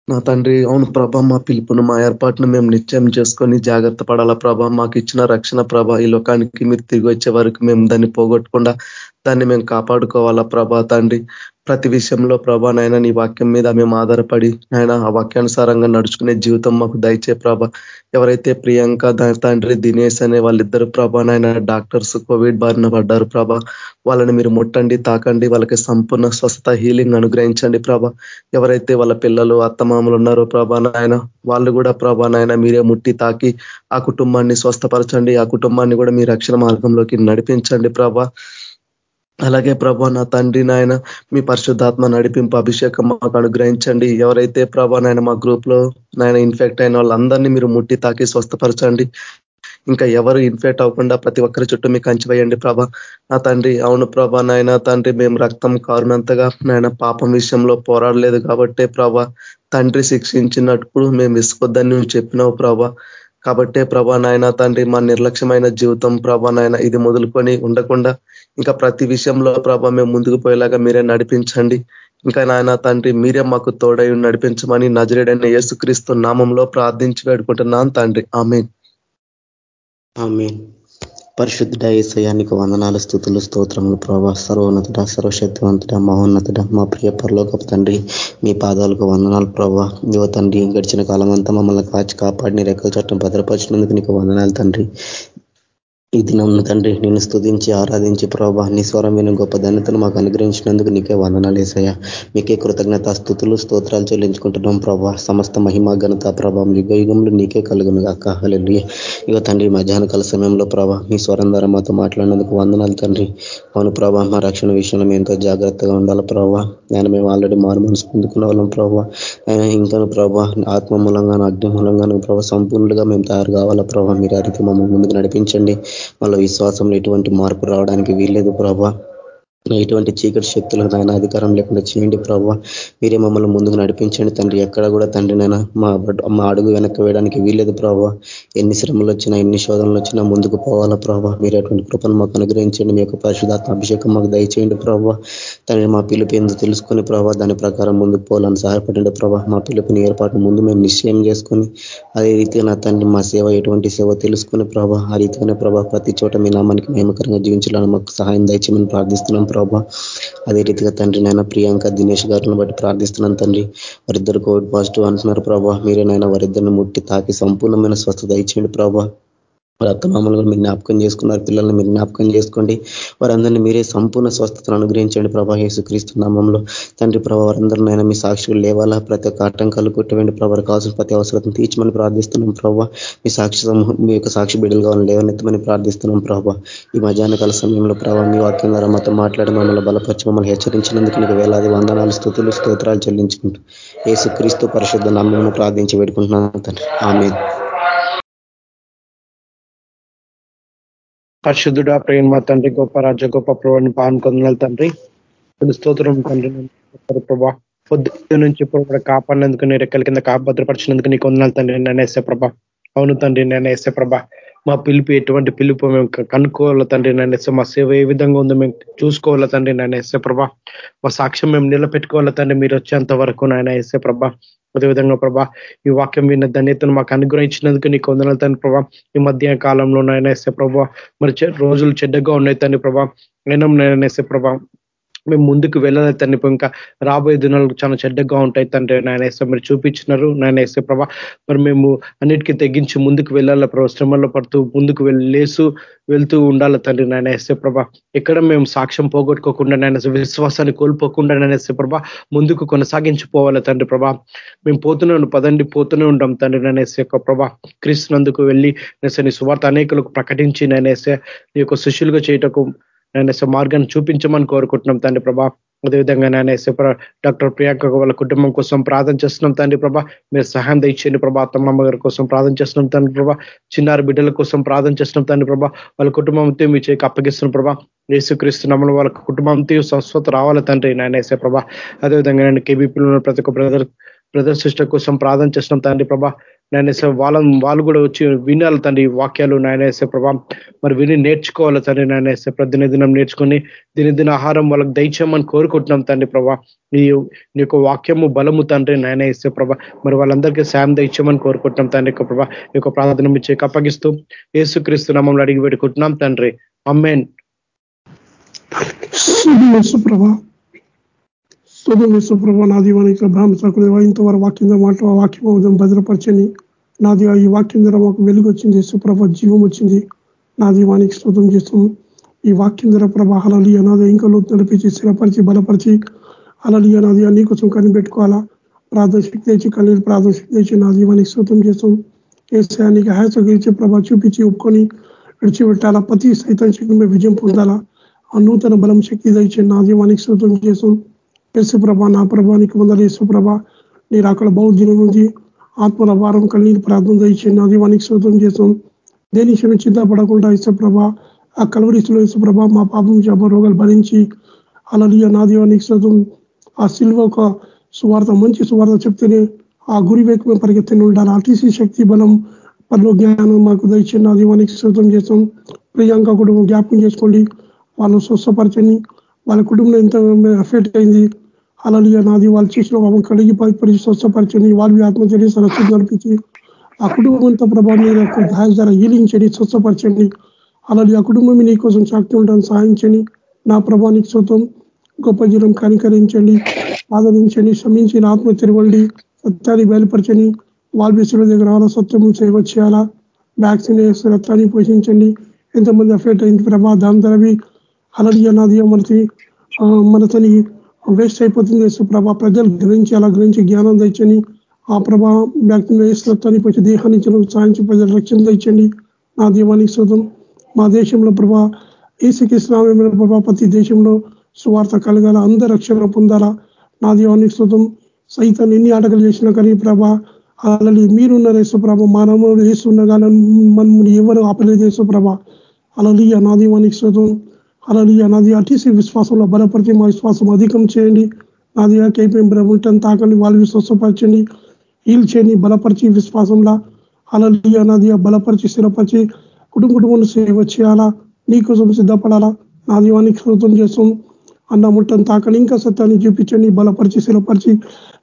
నా తండ్రి అవును ప్రభ మా పిలుపును మా ఏర్పాటును మేము నిశ్చయం చేసుకొని జాగ్రత్త పడాలా ప్రభ. మాకు ఇచ్చిన రక్షణ ప్రభ ఈ లోకానికి మీరు తిరిగి వచ్చే వరకు మేము దాన్ని పోగొట్టకుండా దాన్ని మేము కాపాడుకోవాలా ప్రభా తండ్రి. ప్రతి విషయంలో ప్రభా నాయన నీ వాక్యం మీద మేము ఆధారపడి ఆయన ఆ వాక్యానుసారంగా నడుచుకునే జీవితం మాకు దయచే ప్రభ. ఎవరైతే ప్రియాంక తండ్రి దినేష్ అనే వాళ్ళిద్దరు ప్రభా నాయన డాక్టర్స్ కోవిడ్ బారిన పడ్డారు ప్రభ. వాళ్ళని మీరు ముట్టండి తాకండి వాళ్ళకి సంపూర్ణ స్వస్థత హీలింగ్ అనుగ్రహించండి ప్రభ. ఎవరైతే వాళ్ళ పిల్లలు అత్తమామలు ఉన్నారో ప్రభా నాయన వాళ్ళు కూడా ప్రభా నాయన మీరే ముట్టి తాకి ఆ కుటుంబాన్ని స్వస్థపరచండి ఆ కుటుంబాన్ని కూడా మీ రక్షణ మార్గంలోకి నడిపించండి ప్రభా. అలాగే ప్రభా నా తండ్రి నాయన మీ పరిశుద్ధాత్మ నడిపింపు అభిషేకం మాకు అనుగ్రహించండి. ఎవరైతే ప్రభా నాయన మా గ్రూప్లో నాయన ఇన్ఫెక్ట్ అయిన వాళ్ళందరినీ మీరు ముట్టి తాకి స్వస్థపరచండి. ఇంకా ఎవరు ఇన్ఫెక్ట్ అవ్వకుండా ప్రతి ఒక్కరి చుట్టూ మీకు కంచివేయండి ప్రభా. నా తండ్రి అవును ప్రభా నాయన తండ్రి మేము రక్తం కారునంతగా నాయన పాపం విషయంలో పోరాడలేదు కాబట్టే ప్రభా తండ్రి శిక్షించినప్పుడు మేము ఇసుకొద్దని నువ్వు చెప్పినావు ప్రభా. కాబట్టే ప్రభా నాయన తండ్రి మా నిర్లక్ష్యమైన జీవితం ప్రభా నాయన ఇది మొదలుకొని ఉండకుండా ఇంకా ప్రతి విషయంలో ప్రభా మేము ముందుకు పోయేలాగా మీరే నడిపించండి. ఇంకా నాయన తండ్రి మీరే మాకు తోడై నడిపించమని నజరేడైన యేసుక్రీస్తు నామంలో ప్రార్థించి వేడుకుంటున్నాను తండ్రి. ఆమె
పరిశుద్ధ ఏసయానికి వందనాలు స్థుతులు స్తోత్రములు ప్రభా. సర్వోన్నతుడ సర్వశక్తివంతుడ మహోన్నతుడ మా ప్రియ పరలోకపు తండ్రి మీ పాదాలకు వందనాలు ప్రభా. యువ తండ్రి గడిచిన కాలం అంతా మమ్మల్ని కాచి కాపాడిని రెక్కల చట్టం భద్రపరిచినందుకు నీకు వందనాలు తండ్రి. ఈ దినం తండ్రి నేను స్తుతించి ఆరాధించి ప్రభా నీ స్వరమైన గొప్ప ధన్యతను మాకు అనుగ్రహించినందుకు నీకే వందనాలు వేసాయా మీకే కృతజ్ఞత స్థుతులు స్తోత్రాలు చెల్లించుకుంటున్నాం ప్రభా. సమస్త మహిమ ఘనత ప్రభావం యుగ యుగంలో నీకే కలుగును కాక ఇక తండ్రి మధ్యాహ్న కాల సమయంలో ప్రభా మీ స్వరం ద్వారా మాతో మాట్లాడినందుకు వందనాలు తండ్రి. అవును ప్రభా మా రక్షణ విషయంలో ఎంతో జాగ్రత్తగా ఉండాలి ప్రభావ నేను మేము ఆల్రెడీ మారు మనసు పొందుకున్న వాళ్ళం ప్రభావ ఆయన ఇంకా ప్రభా ఆత్మ మూలంగాను అగ్ని మూలంగాను ప్రభావ సంపూర్ణులుగా మేము తయారు కావాలా ప్రభావ మీరు ఆ రీతి మమ్మల్ని ముందుకు నడిపించండి. వాళ్ళ విశ్వాసంలో ఎటువంటి మార్పు రావడానికి వీల్లేదు ప్రభా. ఎటువంటి చీకటి శక్తులకు ఆయన అధికారం లేకుండా చేయండి ప్రభావ మీరే మమ్మల్ని ముందుకు నడిపించండి తండ్రి. ఎక్కడ కూడా తండ్రినైనా మా మా అడుగు వెనక్కి వేయడానికి వీలేదు ప్రభావ ఎన్ని శ్రమలు వచ్చినా ఎన్ని శోధనలు వచ్చినా ముందుకు పోవాలా ప్రభావ మీరు అటువంటి కృపను మాకు అనుగ్రహించండి. మీ యొక్క పరిశుధాత్మ అభిషేకం మాకు దయచేయండి ప్రభావ తండ్రి మా పిలుపు ఎందుకు తెలుసుకుని ప్రభావ దాని ప్రకారం ముందుకు పోవాలని సహాయపడండి ప్రభావ మా పిలుపుని ఏర్పాటు ముందు మేము నిశ్చయం చేసుకొని అదే రీతిగా నా తండ్రి మా సేవ ఎటువంటి సేవ తెలుసుకుని ప్రభావ ఆ రీతిగానే ప్రభావ ప్రతి చోట మీ నామానికి నియమకరంగా జీవించాలని మాకు సహాయం దయచేయమని ప్రార్థిస్తున్నాం ప్రభా. అదే రీతిగా తండ్రి నాయన ప్రియాంక దినేష్ గారిని బట్టి ప్రార్థిస్తున్నాను తండ్రి. వారిద్దరు కోవిడ్ పాజిటివ్ అంటున్నారు ప్రభా. మీరే నాయన వారిద్దరిని ముట్టి తాకి సంపూర్ణమైన స్వస్థత ఇచ్చేయండి ప్రభా. వారి అత్తమామలు మీరు జ్ఞాపకం చేసుకున్నారు పిల్లల్ని మీరు జ్ఞాపకం చేసుకోండి. వారందరినీ మీరే సంపూర్ణ స్వస్థతను అనుగ్రహించండి ప్రభా యేసుక్రీస్తు నామంలో. తండ్రి ప్రభా వారందరినైనా మీ సాక్షులు లేవాలా? ప్రతి ఒక్క ఆటంకాలు కొట్టవేండి ప్రభావ కావాల్సిన ప్రతి అవసరం తీర్చమని ప్రార్థిస్తున్నాం ప్రభావ మీ సాక్షి మీ యొక్క సాక్షి బిడ్డలు కావాలని లేవనెత్తమని ప్రార్థిస్తున్నాం ప్రభావ ఈ మధ్యాహ్న కాల సమయంలో ప్రభావ మీ వాక్యం ద్వారా మాతో మాట్లాడి మమ్మల్ని బలపరిచి మమ్మల్ని హెచ్చరించినందుకు నీకు వేలాది వందనాలు స్థుతులు స్తోత్రాలు చెల్లించుకుంటూ ఏసుక్రీస్తు పరిశుద్ధ నామం ప్రార్థించి పెట్టుకుంటున్నాను తండ్రి. ఆమె
పరిశుద్ధుడ ప్రేమ తండ్రి గొప్ప రాజ్య గొప్ప ప్రభాని కొందనాలు తండ్రి. స్తోత్రం తండ్రి ప్రభా. పొద్దు నుంచి ఇప్పుడు కాపాడినందుకు నీ రెక్కల కింద భద్రపరిచినందుకు నీకు వందనాలు తండ్రి నేను వేసే ప్రభా. అవును తండ్రి నేను వేసే ప్రభా. మా పిలుపు ఎటువంటి పిలుపు మేము కనుక్కోవాల తండ్రి నేను మా సేవ ఏ విధంగా ఉందో మేము చూసుకోవాలా తండ్రి నేను వేసే ప్రభా. మా సాక్ష్యం మేము నిలబెట్టుకోవాలా తండ్రి మీరు వచ్చేంత వరకు నాయన వేసే ప్రభా. అదేవిధంగా ప్రభా ఈ వాక్యం విన్న ధన్యతను మాకు అనుగ్రహించినందుకు నీకు వందనాలు తండ్రి ప్రభా. ఈ మధ్య కాలంలో నాయన ఎస్ఏ ప్రభా మరి రోజులు చెడ్డగా ఉన్నాయి తండ్రి ప్రభా. నేను నేనేసే ప్రభా. మేము ముందుకు వెళ్ళాలి తండ్రి. ఇంకా రాబోయే దినాలు చాలా చెడ్డగా ఉంటాయి తండ్రి. నాయన వేస్తే మీరు చూపించినారు. నాయన వేస్తే ప్రభా మరి మేము అన్నిటికీ తెగించి ముందుకు వెళ్ళాలి ప్రభా? శ్రమంలో పడుతూ ముందుకు వెళ్ళేసు వెళ్తూ ఉండాలి తండ్రి? నాయన వేస్తే ప్రభా ఎక్కడ మేము సాక్ష్యం పోగొట్టుకోకుండా నాయన విశ్వాసాన్ని కోల్పోకుండా నాయన వేస్తే ప్రభా ముందుకు కొనసాగించిపోవాలి తండ్రి ప్రభా? మేము పోతూనే పదండి పోతూనే ఉంటాం తండ్రి. నేనేసే యొక్క ప్రభా క్రీస్తునందుకు వెళ్ళి నేసే నీ సువార్త అనేకులకు ప్రకటించి నేనేస్తే నీ యొక్క శిష్యులుగా చేయటకు నేను మార్గాన్ని చూపించమని కోరుకుంటున్నాం తండ్రి ప్రభా. అదేవిధంగా నేను డాక్టర్ ప్రియాంక వాళ్ళ కుటుంబం కోసం ప్రార్థన చేస్తున్నాం తండ్రి ప్రభా. మీరు సహాయం తెచ్చేయండి ప్రభా. అత్తమ్మ గారి కోసం ప్రార్థన చేస్తున్నాం తండ్రి ప్రభా. చిన్నారి బిడ్డల కోసం ప్రార్థన చేస్తున్నాం తండ్రి ప్రభా. వాళ్ళ కుటుంబంతో మీ చేకి అప్పగిస్తున్న ప్రభా. యేసుక్రీస్తున్నములు వాళ్ళ కుటుంబంతో స్వస్థత రావాలి తండ్రి నాయన వేసే ప్రభా. అదేవిధంగా నేను కేబీపీలో ప్రతి ఒక్క బ్రదర్ బ్రదర్ సిస్టర్ కోసం ప్రార్థన చేస్తున్నాం తండ్రి ప్రభా. నాయనేసే వాళ్ళ వాళ్ళు కూడా వచ్చి వినాలి తండ్రి వాక్యాలు నాయనేసే ప్రభా. మరి విని నేర్చుకోవాలి తండ్రి నాయనేసే ప్రతినిధినం నేర్చుకొని దినదిన ఆహారం వాళ్ళకి దయచేయమని కోరుకుంటున్నాం తండ్రి ప్రభా. నీ నీ యొక్క వాక్యము బలము తండ్రి నాయన ఇస్తే ప్రభా. మరి వాళ్ళందరికీ సాయం దయచేయమని కోరుకుంటున్నాం తండ్రి ప్రభా. ఈ యొక్క ప్రార్థన ఇచ్చే అప్పగిస్తూ ఏసుక్రీస్తు నామంలో అడిగి పెట్టుకుంటున్నాం తండ్రి. అమ్మేన్
ప్రభా స్తోత్రం సుప్రభ నా దీవానికి బ్రాహ్మ సకులేవా ఇంతవరకు వాక్యం మాట వాక్యం భద్రపరచని నా దీవా ఈ వాక్యం ద్వారా మాకు వెలుగు వచ్చింది సుప్రభ జీవం వచ్చింది. నా దీవానికి స్థుతం చేస్తాం. ఈ వాక్యం ద్వారా ప్రభా అలలి అనాది ఇంకా లోతు నడిపించి స్థిరపరిచి బలపరిచి అలలి అనాది అన్ని కోసం కనిపెట్టుకోవాలా? ప్రార్థన శక్తి తెచ్చి కన్నీరు ప్రార్థన శక్తి తెచ్చి నా దీవానికి స్థుతం చేస్తాం. ఏసానికి హాయసగిరిచి ప్రభా చూపించి ఒప్పుకొని విడిచిపెట్టాలా? ప్రతి సైతం శక్తి విజయం పొందాలా? ఆ నూతన బలం శక్తి తెచ్చి నా దీవానికి స్థుతం చేస్తాం. యేసుప్రభ నా ప్రభానికి వందలు. యశుప్రభ మీరు అక్కడ బౌద్ధం నుంచి ఆత్మల భారం కలిగి ప్రార్థన చేయించండి అది వానికి శోధం చేసాం దేని క్షణం చింతపడకుండా యశుప్రభ ఆ కలవరిస్తులో యశుప్రభ మా పాపం చేప రోగాలు భరించి అలలియ నా దీవానికి శోధం ఆ సిల్వ ఒక సువార్త మంచి సువార్త చెప్తేనే ఆ గురి వైపు మేము పరిగెత్తిన ఉండాలి. ఆర్టీసీ శక్తి బలం పనులు జ్ఞానం మాకు దయచేయండి నా దీవానికి శోధం చేస్తాం. ప్రియాంక కుటుంబం జ్ఞాపకం చేసుకోండి. వాళ్ళు స్వస్థపరచని వాళ్ళ కుటుంబం ఎంత ఎఫెక్ట్ అయింది. అలలియ నాది వాళ్ళు చేసిన పాపం కలిగి పరిచి స్వస్థపరచండి వాళ్ళు ఆత్మచర్య సరస్సు నడిపించి ఆ కుటుంబం అంతా ప్రభావం మీద ద్వారా హీలించండి స్వస్థపరచండి. అలాగే ఆ కుటుంబం నీ కోసం శక్తి ఉండడానికి సాధించండి నా ప్రభానికి సొంతం గొప్ప జీవం కనికరించండి. ఆదరించండి. శ్రమించి ఆత్మ తెరవండి సత్యాన్ని బయలుపరచండి. వాల్బీసుల దగ్గర రావాలా? సత్యం సేవ చేయాలా? వ్యాక్సిన్ రక్తాన్ని పోషించండి. ఎంతమంది అఫెక్ట్ అయింది ప్రభా? దాని ధరవి అలడియ నాది మనకి మనసని వేస్ట్ అయిపోతుంది ప్రభా. ప్రజలు గ్రహించి అలా గ్రహించి జ్ఞానం తెచ్చని ఆ ప్రభా వ్యక్తిని వేస్తుని పోయి దేహాన్ని సాయించి ప్రజలు రక్షణ తెచ్చండి నా దీవానికి శుతం మా దేశంలో ప్రభా ఏసుకి ప్రభా ప్రతి దేశంలో సువార్త కలగాల అందరు రక్షణ పొందాలా. నా దీవానికి శుతం సైతాన్ని ఎన్ని ఆటలు చేసినా కానీ ప్రభా అలాగే మీరున్నారు యేసుప్రభ మానవుడు వేస్తున్న కానీ మనము ఎవరు ఆపలేదు యేసుప్రభ అలాగే నా దీవానికి శుతం అలలి నాది అటీసీ విశ్వాసంలో బలపరిచి మా విశ్వాసం అధికం చేయండి నాది కేపీఎం బ్రహ్మటం తాకండి వాళ్ళు విశ్వాసపరచండి హీల్ చేయండి బలపరిచి విశ్వాసంలో అలలి నాది బలపరిచి స్థిరపరిచి కుటుంబ కుటుంబం సేవ చేయాలా నీకోసం సిద్ధపడాలా నా దీవానికి శోధం చేస్తాం అన్న ముట్టను తాకని ఇంకా సత్యాన్ని చూపించండి బలపరిచి స్థిరపరిచి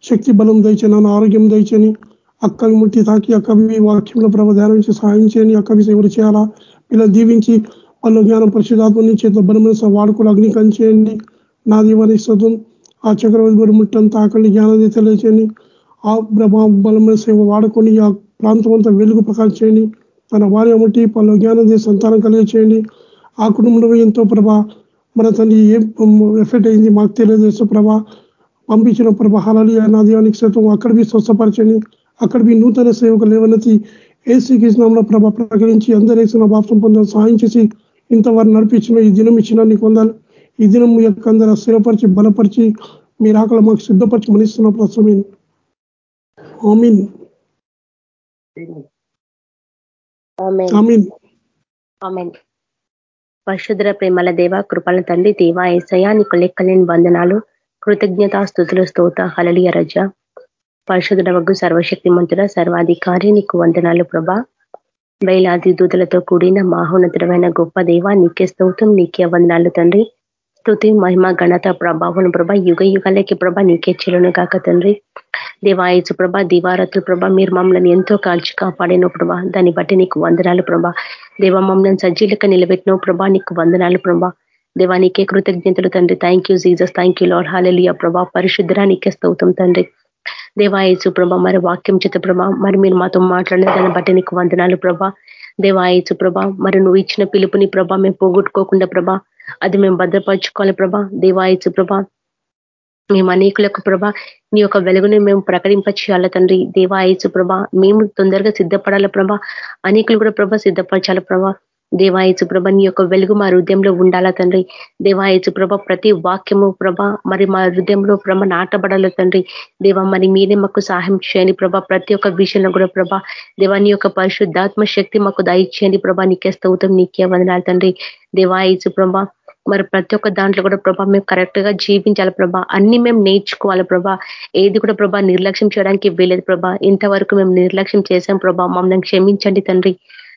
శక్తి బలం దయచని ఆరోగ్యం దయచని అక్కవి ముట్టి తాకి అక్కవి వాక్యంలో ప్రభ ధ్యానం సహాయం చేయని అక్కవి సేవలు చేయాలా ఇలా దీవించి వాళ్ళు జ్ఞానం పరిశుధాత్మని నుంచి బలమైన వాడుకోలు అగ్ని కంచేయండి. నాది వారి సతం ఆ చక్రవర్తి ముట్టని తాకండి జ్ఞానాన్ని తెలియచేయండి. ఆ ప్రభా బలమైన సేవ వాడుకొని ఆ ప్రాంతం అంతా వెలుగు ప్రకాశించండి తన భార్య ముట్టి పలు జ్ఞానం చేసి సంతానం కలిగచేయండి. ఆ కుటుంబంలో ఎంతో ప్రభా మన తండ్రి ఏం ఎఫెక్ట్ అయింది మాకు తెలియదు. ప్రభా పంపించిన ప్రభా హలాలి నా దీవానికి శాతం అక్కడ స్వస్థపరచండి. అక్కడ మీ నూతన సేవకు లేవనెత్తి ఏసీ కృష్ణంలో ప్రభ ప్రకటించి అందరేసిన బాప్సం పొందాలి సహాయం చేసి ఇంతవారు నడిపించిన ఈ దినం ఇచ్చిన నీకు పొందాలి ఈ దినం యొక్క అందరూ స్థిరపరిచి బలపరిచి మీరు ఆకలి మాకు సిద్ధపరిచి మనిస్తున్న ప్రసమీన్
పరిశుద్ర ప్రేమల దేవ కృపల తండ్రి దేవా ఏసయ నీకు లెక్కలేని బంధనాలు కృతజ్ఞతా స్థుతులు స్తోత హలలియ రజ. పరిశుద్ధ వగ్గు సర్వశక్తి మంతుల సర్వాధికారి నీకు వందనాలు ప్రభా. వేలాది దూతలతో కూడిన మహోన్నతమైన గొప్ప దేవ నీకే స్తోత్రం నీకే వందనాలు తండ్రి. స్థుతి మహిమ ఘనత ప్రభావం ప్రభ యుగ యుగాలకి ప్రభ నీకే చెలును కాక తండ్రి. దేవాయచు ప్రభ దివారతులు ప్రభ మీరు మమ్మల్ని ఎంతో కాల్చి కాపాడిన ప్రభా దాన్ని బట్టి నీకు వందనాలు ప్రభా. దేవ మమ్మల్ని సజ్జీలక నిలబెట్టిన ప్రభా నీకు వందనాలు ప్రభ. దేవానికే కృతజ్ఞతలు తండ్రి. Thank you Jesus thank you Lord hallelujah ప్రభా. పరిశుద్ధరా నీకే స్తోత్రం తండ్రి. దేవాయచు ప్రభ మరి వాక్యం చేత ప్రభ మరి మీరు మాతో మాట్లాడిన దాన్ని బట్టి నీకు వందనాలు ప్రభ. దేవాయచు ప్రభ మరి నువ్వు ఇచ్చిన పిలుపుని ప్రభ మేము పోగొట్టుకోకుండా ప్రభ అది మేము భద్రపరచుకోవాలి ప్రభ. దేవాయచు ప్రభ మేము అనేకులకు ప్రభ నీ యొక్క వెలుగుని మేము ప్రకటింప చేయాల తండ్రి దేవాయచు ప్రభ మేము తొందరగా సిద్ధపడాల ప్రభ. అనేకులు కూడా ప్రభ సిద్ధపరచాల ప్రభ. దేవాయచు ప్రభ నీ యొక్క వెలుగు మా హృదయంలో ఉండాలా తండ్రి. దేవాయచు ప్రభ ప్రతి వాక్యము ప్రభ మరి మా హృదయంలో ప్రభ నాటబడాల తండ్రి. దేవ మరి మీరే మాకు సహాయం చేయండి ప్రభ ప్రతి ఒక్క విషయంలో కూడా ప్రభ. దేవాని యొక్క పరిశుద్ధాత్మ శక్తి మాకు దయచేయండి ప్రభ నీకే స్తవుతాం నీకే వదనాలు తండ్రి. దేవాయచు ప్రభ మరి ప్రతి ఒక్క దాంట్లో కూడా ప్రభా మేము కరెక్ట్గా జీవించాలి ప్రభా. అన్ని మేము నేర్చుకోవాలి ప్రభా. ఏది కూడా ప్రభా నిర్లక్ష్యం చేయడానికి వీలేదు ప్రభా. ఇంతవరకు మేము నిర్లక్ష్యం చేశాం ప్రభా. మమ్మల్ని క్షమించండి తండ్రి.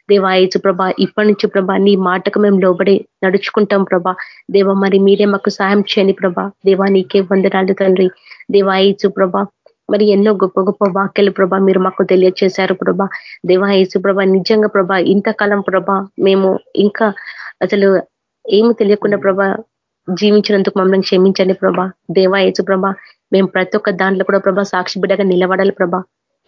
దేవాయచు ప్రభా ఇప్పటి నుంచి ప్రభా నీ మాటకు మేము లోబడి నడుచుకుంటాం ప్రభా. దేవ మరి మీరే మాకు సాయం చేయండి ప్రభా. దేవా నీకే వందనాలు తండ్రి. దేవాయచు ప్రభా మరి ఎన్నో గొప్ప గొప్ప వాక్యాలు ప్రభా మీరు మాకు తెలియచేశారు ప్రభా. ఏసు ప్రభా నిజంగా ప్రభా ఇంతకాలం ప్రభా మేము ఇంకా అసలు ఏమి తెలియకుండా ప్రభా జీవించినందుకు మమ్మల్ని క్షమించండి ప్రభా. దేవాయచు ప్రభా మేము ప్రతి ఒక్క దాంట్లో కూడా ప్రభా సాక్షి బిడ్డగా నిలబడాలి ప్రభా.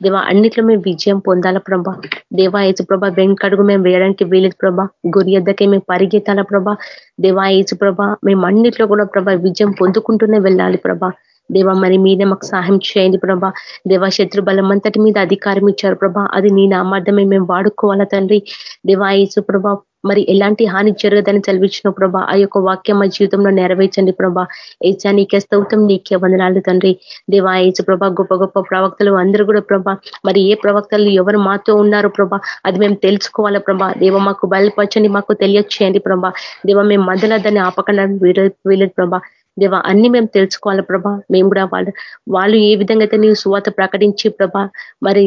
దేవా అన్నిట్లో మేము విజయం పొందాల ప్రభా? దేవా యేసు ప్రభా వెంకడుగు మేము వేయడానికి వీలేదు ప్రభా. గురి ఎద్దకే మేము పరిగెత్తాల ప్రభా? దేవా యేసు ప్రభా మేము అన్నిట్లో కూడా ప్రభా విజయం పొందుకుంటూనే వెళ్ళాలి ప్రభా. దేవా మరి మీదే మాకు సహాయం చేయండి ప్రభా. దేవా శత్రు బలం అంతటి మీద అధికారం ఇచ్చారు ప్రభా. అది నీ నామార్థమే మేము వాడుకోవాలా తండ్రి. దేవాయసు ప్రభా మరి ఎలాంటి హాని జరగదని చదివించిన ప్రభా ఆ యొక్క వాక్యం మా జీవితంలో నెరవేర్చండి ప్రభా. ఏచా నీకే స్తౌతం నీకే వందనాలు తండ్రి. దేవా ఏచ ప్రభా గొప్ప గొప్ప ప్రవక్తలు అందరూ కూడా ప్రభా మరి ఏ ప్రవక్తలు ఎవరు మాతో ఉన్నారు ప్రభా అది మేము తెలుసుకోవాలా ప్రభా. దేవ మాకు బయలుపరచండి మాకు తెలియచేయండి ప్రభా. దేవ మేము మధ్యలో దాన్ని ఆపకుండా వీలేదు ప్రభా. దేవ అన్ని మేము తెలుసుకోవాలి ప్రభా. మేము కూడా వాళ్ళు వాళ్ళు ఏ విధంగా అయితే నీవు సువాత ప్రకటించి ప్రభా మరి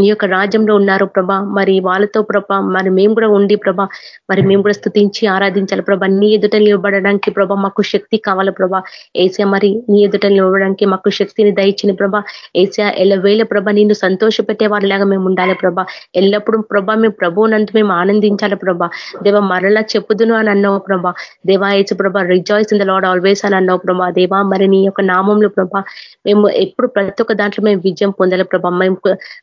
నీ యొక్క రాజ్యంలో ఉన్నారు ప్రభా. మరి వాళ్ళతో ప్రభా మరి మేము కూడా ఉండి ప్రభా మరి మేము కూడా స్థుతించి ఆరాధించాలి ప్రభా. నీ ఎదుట నిలబడడానికి ప్రభా మాకు శక్తి కావాలి ప్రభా. ఏసియా మరి నీ ఎదుట నిలబడడానికి మాకు శక్తిని దయచిన ప్రభా. ఏసియా ఎలవేళ ప్రభా నిన్ను సంతోషపెట్టే వారిలాగా మేము ఉండాలి ప్రభా. ఎల్లప్పుడూ ప్రభా మేము ప్రభువునంత మేము ఆనందించాలి ప్రభా. దేవ మరలా చెప్పుదును అని అన్నావు ప్రభా. దేవా ఏసు ప్రభా rejoice in the Lord always అని అన్నావు ప్రభా. దేవా మరి నీ యొక్క నామంలో ప్రభా మేము ఎప్పుడు ప్రతి ఒక్క దాంట్లో మేము విజయం పొందాలి ప్రభా. మేము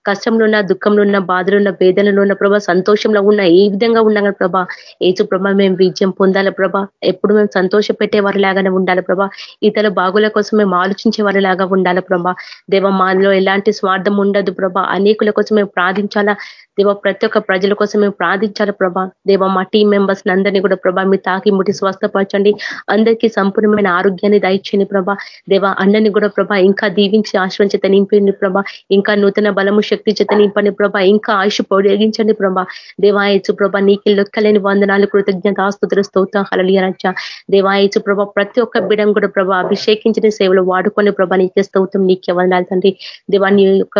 కష్టంలో కష్టంలో ఉన్న దుఃఖంలో ఉన్న బాధలు ఉన్న వేదనలో ఉన్న ప్రభా సంతోషంలో ఉన్న ఏ విధంగా ఉన్నాం ప్రభా ఏచు ప్రభా మేము విజయం పొందాలి ప్రభా. ఎప్పుడు మేము సంతోష పెట్టే వారిలాగానే ఉండాలి ప్రభా. ఇతర బాగుల కోసం మేము ఆలోచించే వారిలాగా ఉండాలి ప్రభా. దేవ మాలో ఎలాంటి స్వార్థం ఉండదు ప్రభా. అనేకుల కోసం మేము ప్రార్థించాలా? దేవ ప్రతి ఒక్క ప్రజల కోసం మేము ప్రార్థించాలి ప్రభా. దేవ మా టీం మెంబర్స్ అందరినీ కూడా ప్రభా మీ తాకి ముట్టి స్వస్థపరచండి. అందరికీ సంపూర్ణమైన ఆరోగ్యాన్ని దయచేయండి ప్రభా. దేవ అన్నని కూడా ప్రభా ఇంకా దీవించి ఆశ్రవం చేత ప్రభా. ఇంకా నూతన బలము శక్తి చేత నింపండి ప్రభా. ఇంకా ఆయుష్ పొడిగించండి ప్రభా. దేవాయచు ప్రభా నీకు లొక్కలేని వందనాలు కృతజ్ఞత ఆస్తుతులు స్తోత్ర హలలియరచ్చ దేవాయచు ప్రభా ప్రతి ఒక్క బిడం కూడా ప్రభా అభిషేకించిన సేవలు వాడుకొని ప్రభా నీకే స్తోత్రం నీకే వందనాలు తండ్రి. దేవా నీ యొక్క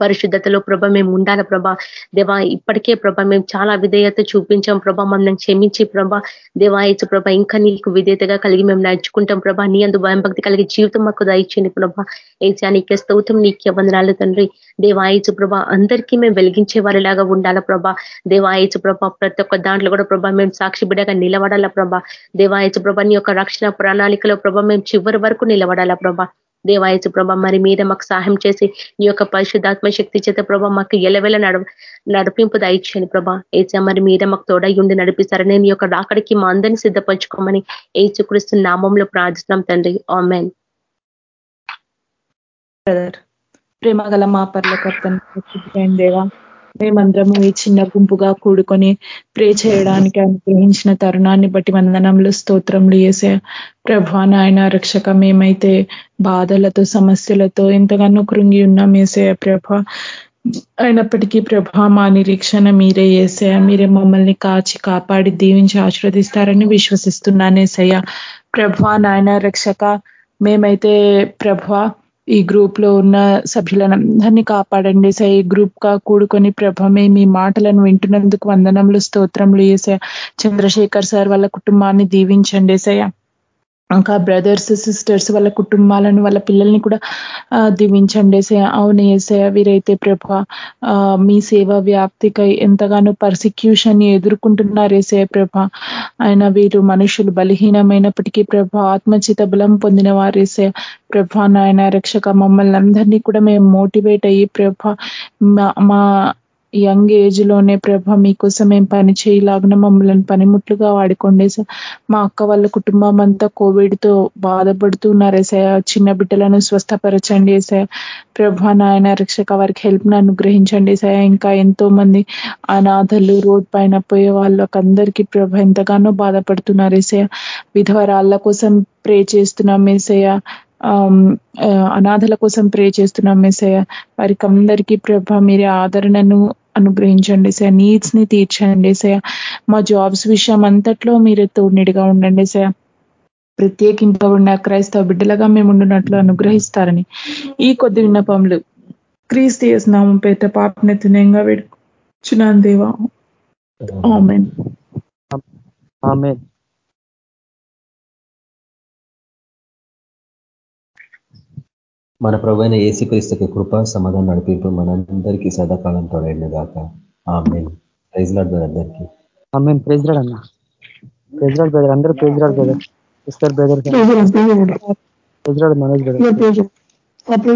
పరిశుద్ధతలో ప్రభ మేము ఉండాలి ప్రభా? దేవా ఇప్పటికే ప్రభ మేము చాలా విధేయత చూపించాం ప్రభా. మమ్మల్ని క్షమించి ప్రభ. దేవాయచు ప్రభ ఇంకా నీకు విధేయతగా కలిగి మేము నడుచుకుంటాం ప్రభా. నీ అందు భయం భక్తి కలిగి జీవితం మాకు దయచేయండి ప్రభా. ఏచా నీకే స్తౌతం నీకే వందనాలు తండ్రి. దేవాయచు ప్రభ అందరికీ మేము వెలిగించే వారిలాగా ఉండాలా ప్రభ? దేవాయచు ప్రభ ప్రతి ఒక్క దాంట్లో కూడా ప్రభా మేము సాక్షి బిడగా నిలబడాలా ప్రభా? దేవాయచు ప్రభ నీ యొక్క రక్షణ ప్రణాళికలో ప్రభ మేము చివరి వరకు నిలబడాలా ప్రభ? దేవాయసు ప్రభ మరి మీద మాకు సహాయం చేసి నీ యొక్క పరిశుద్ధాత్మ శక్తి చేత ప్రభ మాకు ఎలవెల నడు నడిపింపు దయచేయండి ప్రభా. ఏసా మరి మీద మాకు తోడై ఉండి నడిపిస్తారని నీ యొక్క రాకడికి మా అందరినీ సిద్ధపరచుకోమని ఏసుక్రీస్తు నామంలో ప్రార్థిస్తున్నాం తండ్రి. ఆమెన్.
ప్రేమ గల మా పర్లకర్తను దేవా. మేమందరము ఈ చిన్న గుంపుగా కూడుకొని ప్రే చేయడానికి అనుగ్రహించిన తరుణాన్ని బట్టి వందనములు స్తోత్రములు చేసే ప్రభా నాయన రక్షక మేమైతే బాధలతో సమస్యలతో ఎంతగానో కృంగి ఉన్నాం వేసే ప్రభ. అయినప్పటికీ ప్రభా మా నిరీక్షణ మీరే వేసే మీరే మమ్మల్ని కాచి కాపాడి దీవించి ఆశీర్వదిస్తారని విశ్వసిస్తున్నానేసయ్య ప్రభా నాయన రక్షక మేమైతే ప్రభా ఈ గ్రూప్లో ఉన్న సభ్యులందరినీ కాపాడండి. సై గ్రూప్గా కూడుకొని ప్రభమే మీ మాటలను వింటున్నందుకు వందనములు స్తోత్రములు. వేసా చంద్రశేఖర్ సార్ వాళ్ళ కుటుంబాన్ని దీవించండి. సయ ఇంకా బ్రదర్స్ సిస్టర్స్ వాళ్ళ కుటుంబాలను వాళ్ళ పిల్లల్ని కూడా దీవించండి. అవును ఏసయ వీరైతే ప్రభ మీ సేవ వ్యాప్తికై ఎంతగానో పర్సిక్యూషన్ ఎదుర్కొంటున్నారు ఏసయ ప్రభ. ఆయన వీరు మనుషులు బలహీనమైనప్పటికీ ప్రభ ఆత్మచిత బలం పొందిన వారేసే ప్రభ. నాయన రక్షక మమ్మల్ని అందరినీ కూడా మేము మోటివేట్ అయ్యి ప్రభ మా యంగ్ ఏజ్లోనే ప్రభ మీకోసం మేము పని చేయలాగిన మమ్మల్ని పనిముట్లుగా వాడుకోండి. సార్ మా అక్క వాళ్ళ కుటుంబం అంతా కోవిడ్తో బాధపడుతున్నారు. సార్ చిన్న బిడ్డలను స్వస్థపరచండి. సార్ ప్రభ నాయన రక్షక వారికి హెల్ప్ను అనుగ్రహించండి. సార్ ఇంకా ఎంతో మంది అనాథలు రోడ్ పైన పోయే వాళ్ళకి అందరికీ ప్రభ ఎంతగానో బాధపడుతున్నారు. సార్ విధవరాళ్ళ కోసం ప్రే చేస్తున్నాం. ఏసయ అనాథల కోసం ప్రే చేస్తున్నాం. మేసయ్య వారికి అందరికీ ప్రభ మీరే ఆదరణను అనుగ్రహించండి సార్ నీడ్స్ని తీర్చండి సార్ మా జాబ్స్ విషయం అంతట్లో మీరే తోడునిడిగా ఉండండి సార్ ప్రత్యేకింపబడిన క్రైస్తవ బిడ్డలుగా మేము ఉండినట్లు అనుగ్రహిస్తారని. ఈ కొద్ది విన్నపములు క్రీస్తు నామం పేట పాపనెత్తునంగా వేడుచున్నాను దేవా. ఆమెన్.
మన ప్రభైన ఏసుక్రీస్తుకి కృప సమాధానం నడిపింపు మనందరికీ సదాకాలం తోడైన గాక ఆమె ప్రైజ్ లాడ్ బ్రదర్ అందరికీ.
ఆమె ప్రైజ్ లాడ్ అన్న. Praise Lord brother. అందరూ praise Lord brother. Sister brother praise Lord Manoj brother.